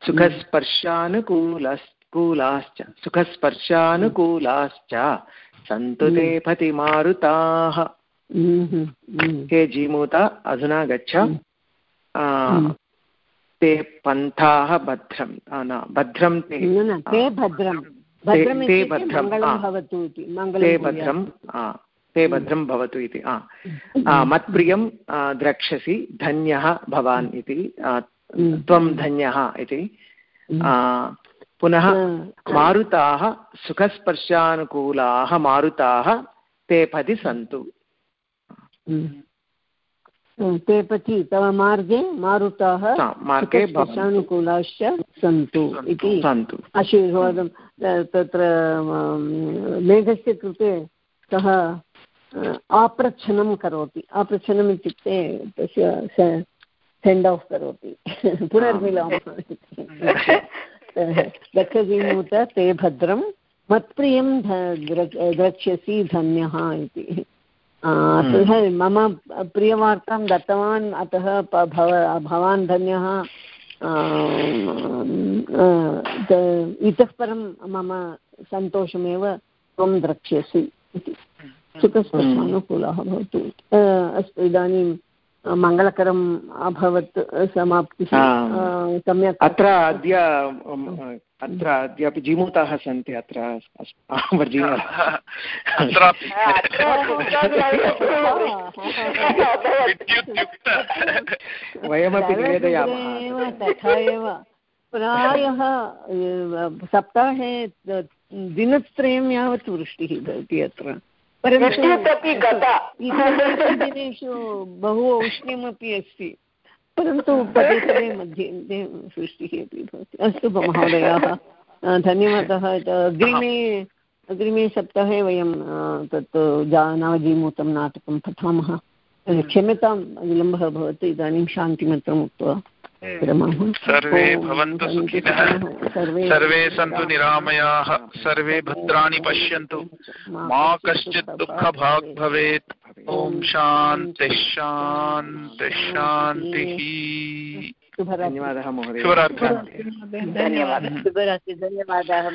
Speaker 7: सुखस्पर्शानुकूलस्कूलाश्च सुखस्पर्शानुकूलाश्च। सन्तु ते हम्म। पतिमारुताः। हम्म। हे जीमूत अधुना गच्छ। हम्म। ते पन्थाः भद्रं न भद्रं ते
Speaker 3: ते भद्रं ते भद्रं
Speaker 7: ते भद्रं ते भद्रं भवतु इति मत्प्रियं द्रक्ष्यसि धन्यः भवान् इति त्वं धन्यः इति पुनः मारुताः सुखस्पर्शानुकूलाः मारुताः ते पदि सन्तु।
Speaker 3: ते पति तव मार्गे मारुताः मार्गे स्पर्शानुकूलाश्च सन्तु इति आशीर्वादं तत्र मेघस्य कृते सः आप्रच्छनं करोति। आप्रच्छनम् इत्युक्ते तस्य सेण्ड् आफ् करोति। [LAUGHS] पुनर्मिलामः [LAUGHS] दक्षजीमूत ते भद्रं मत्प्रियं द्रक्ष्यसि धन्यः इति। अतः मम प्रियवार्तां दत्तवान् अतः भवान् धन्यः। इतः परं मम सन्तोषमेव त्वं द्रक्ष्यसि इति। सुखस्पर्शानुकूलः भवतु। अस्तु इदानीं मङ्गलकरम् अभवत् समाप्तिः। सम्यक्
Speaker 7: अत्र अद्य अत्र अद्यापि जीमूताः सन्ति अत्र वयमपि निवेदयामः
Speaker 3: तथा एव प्रायः सप्ताहे दिनत्रयं यावत् वृष्टिः भवति अत्र. दिनेषु बहु औष्ण्यमपि अस्ति. परन्तु पदे पदे मध्ये सृष्टिः अपि भवति। अस्तु महोदयाः धन्यवादः। अग्रिमे अग्रिमे सप्ताहे वयं तत् जानाजीमूतं नाटकं पठामः। क्षम्यतां, विलम्बः भवति। इदानीं शान्तिमन्त्रम् उक्त्वा
Speaker 1: सर्वे भवन्तु सुखिनः। सर्वे सन्तु निरामयाः। सर्वे भद्राणि पश्यन्तु। मा कश्चित् दुःखभाग् भवेत्। ॐ शान्तिः शान्तिः शान्तिः।
Speaker 7: धन्यवादः महोदय।
Speaker 3: शुभरात्रि धन्यवादः।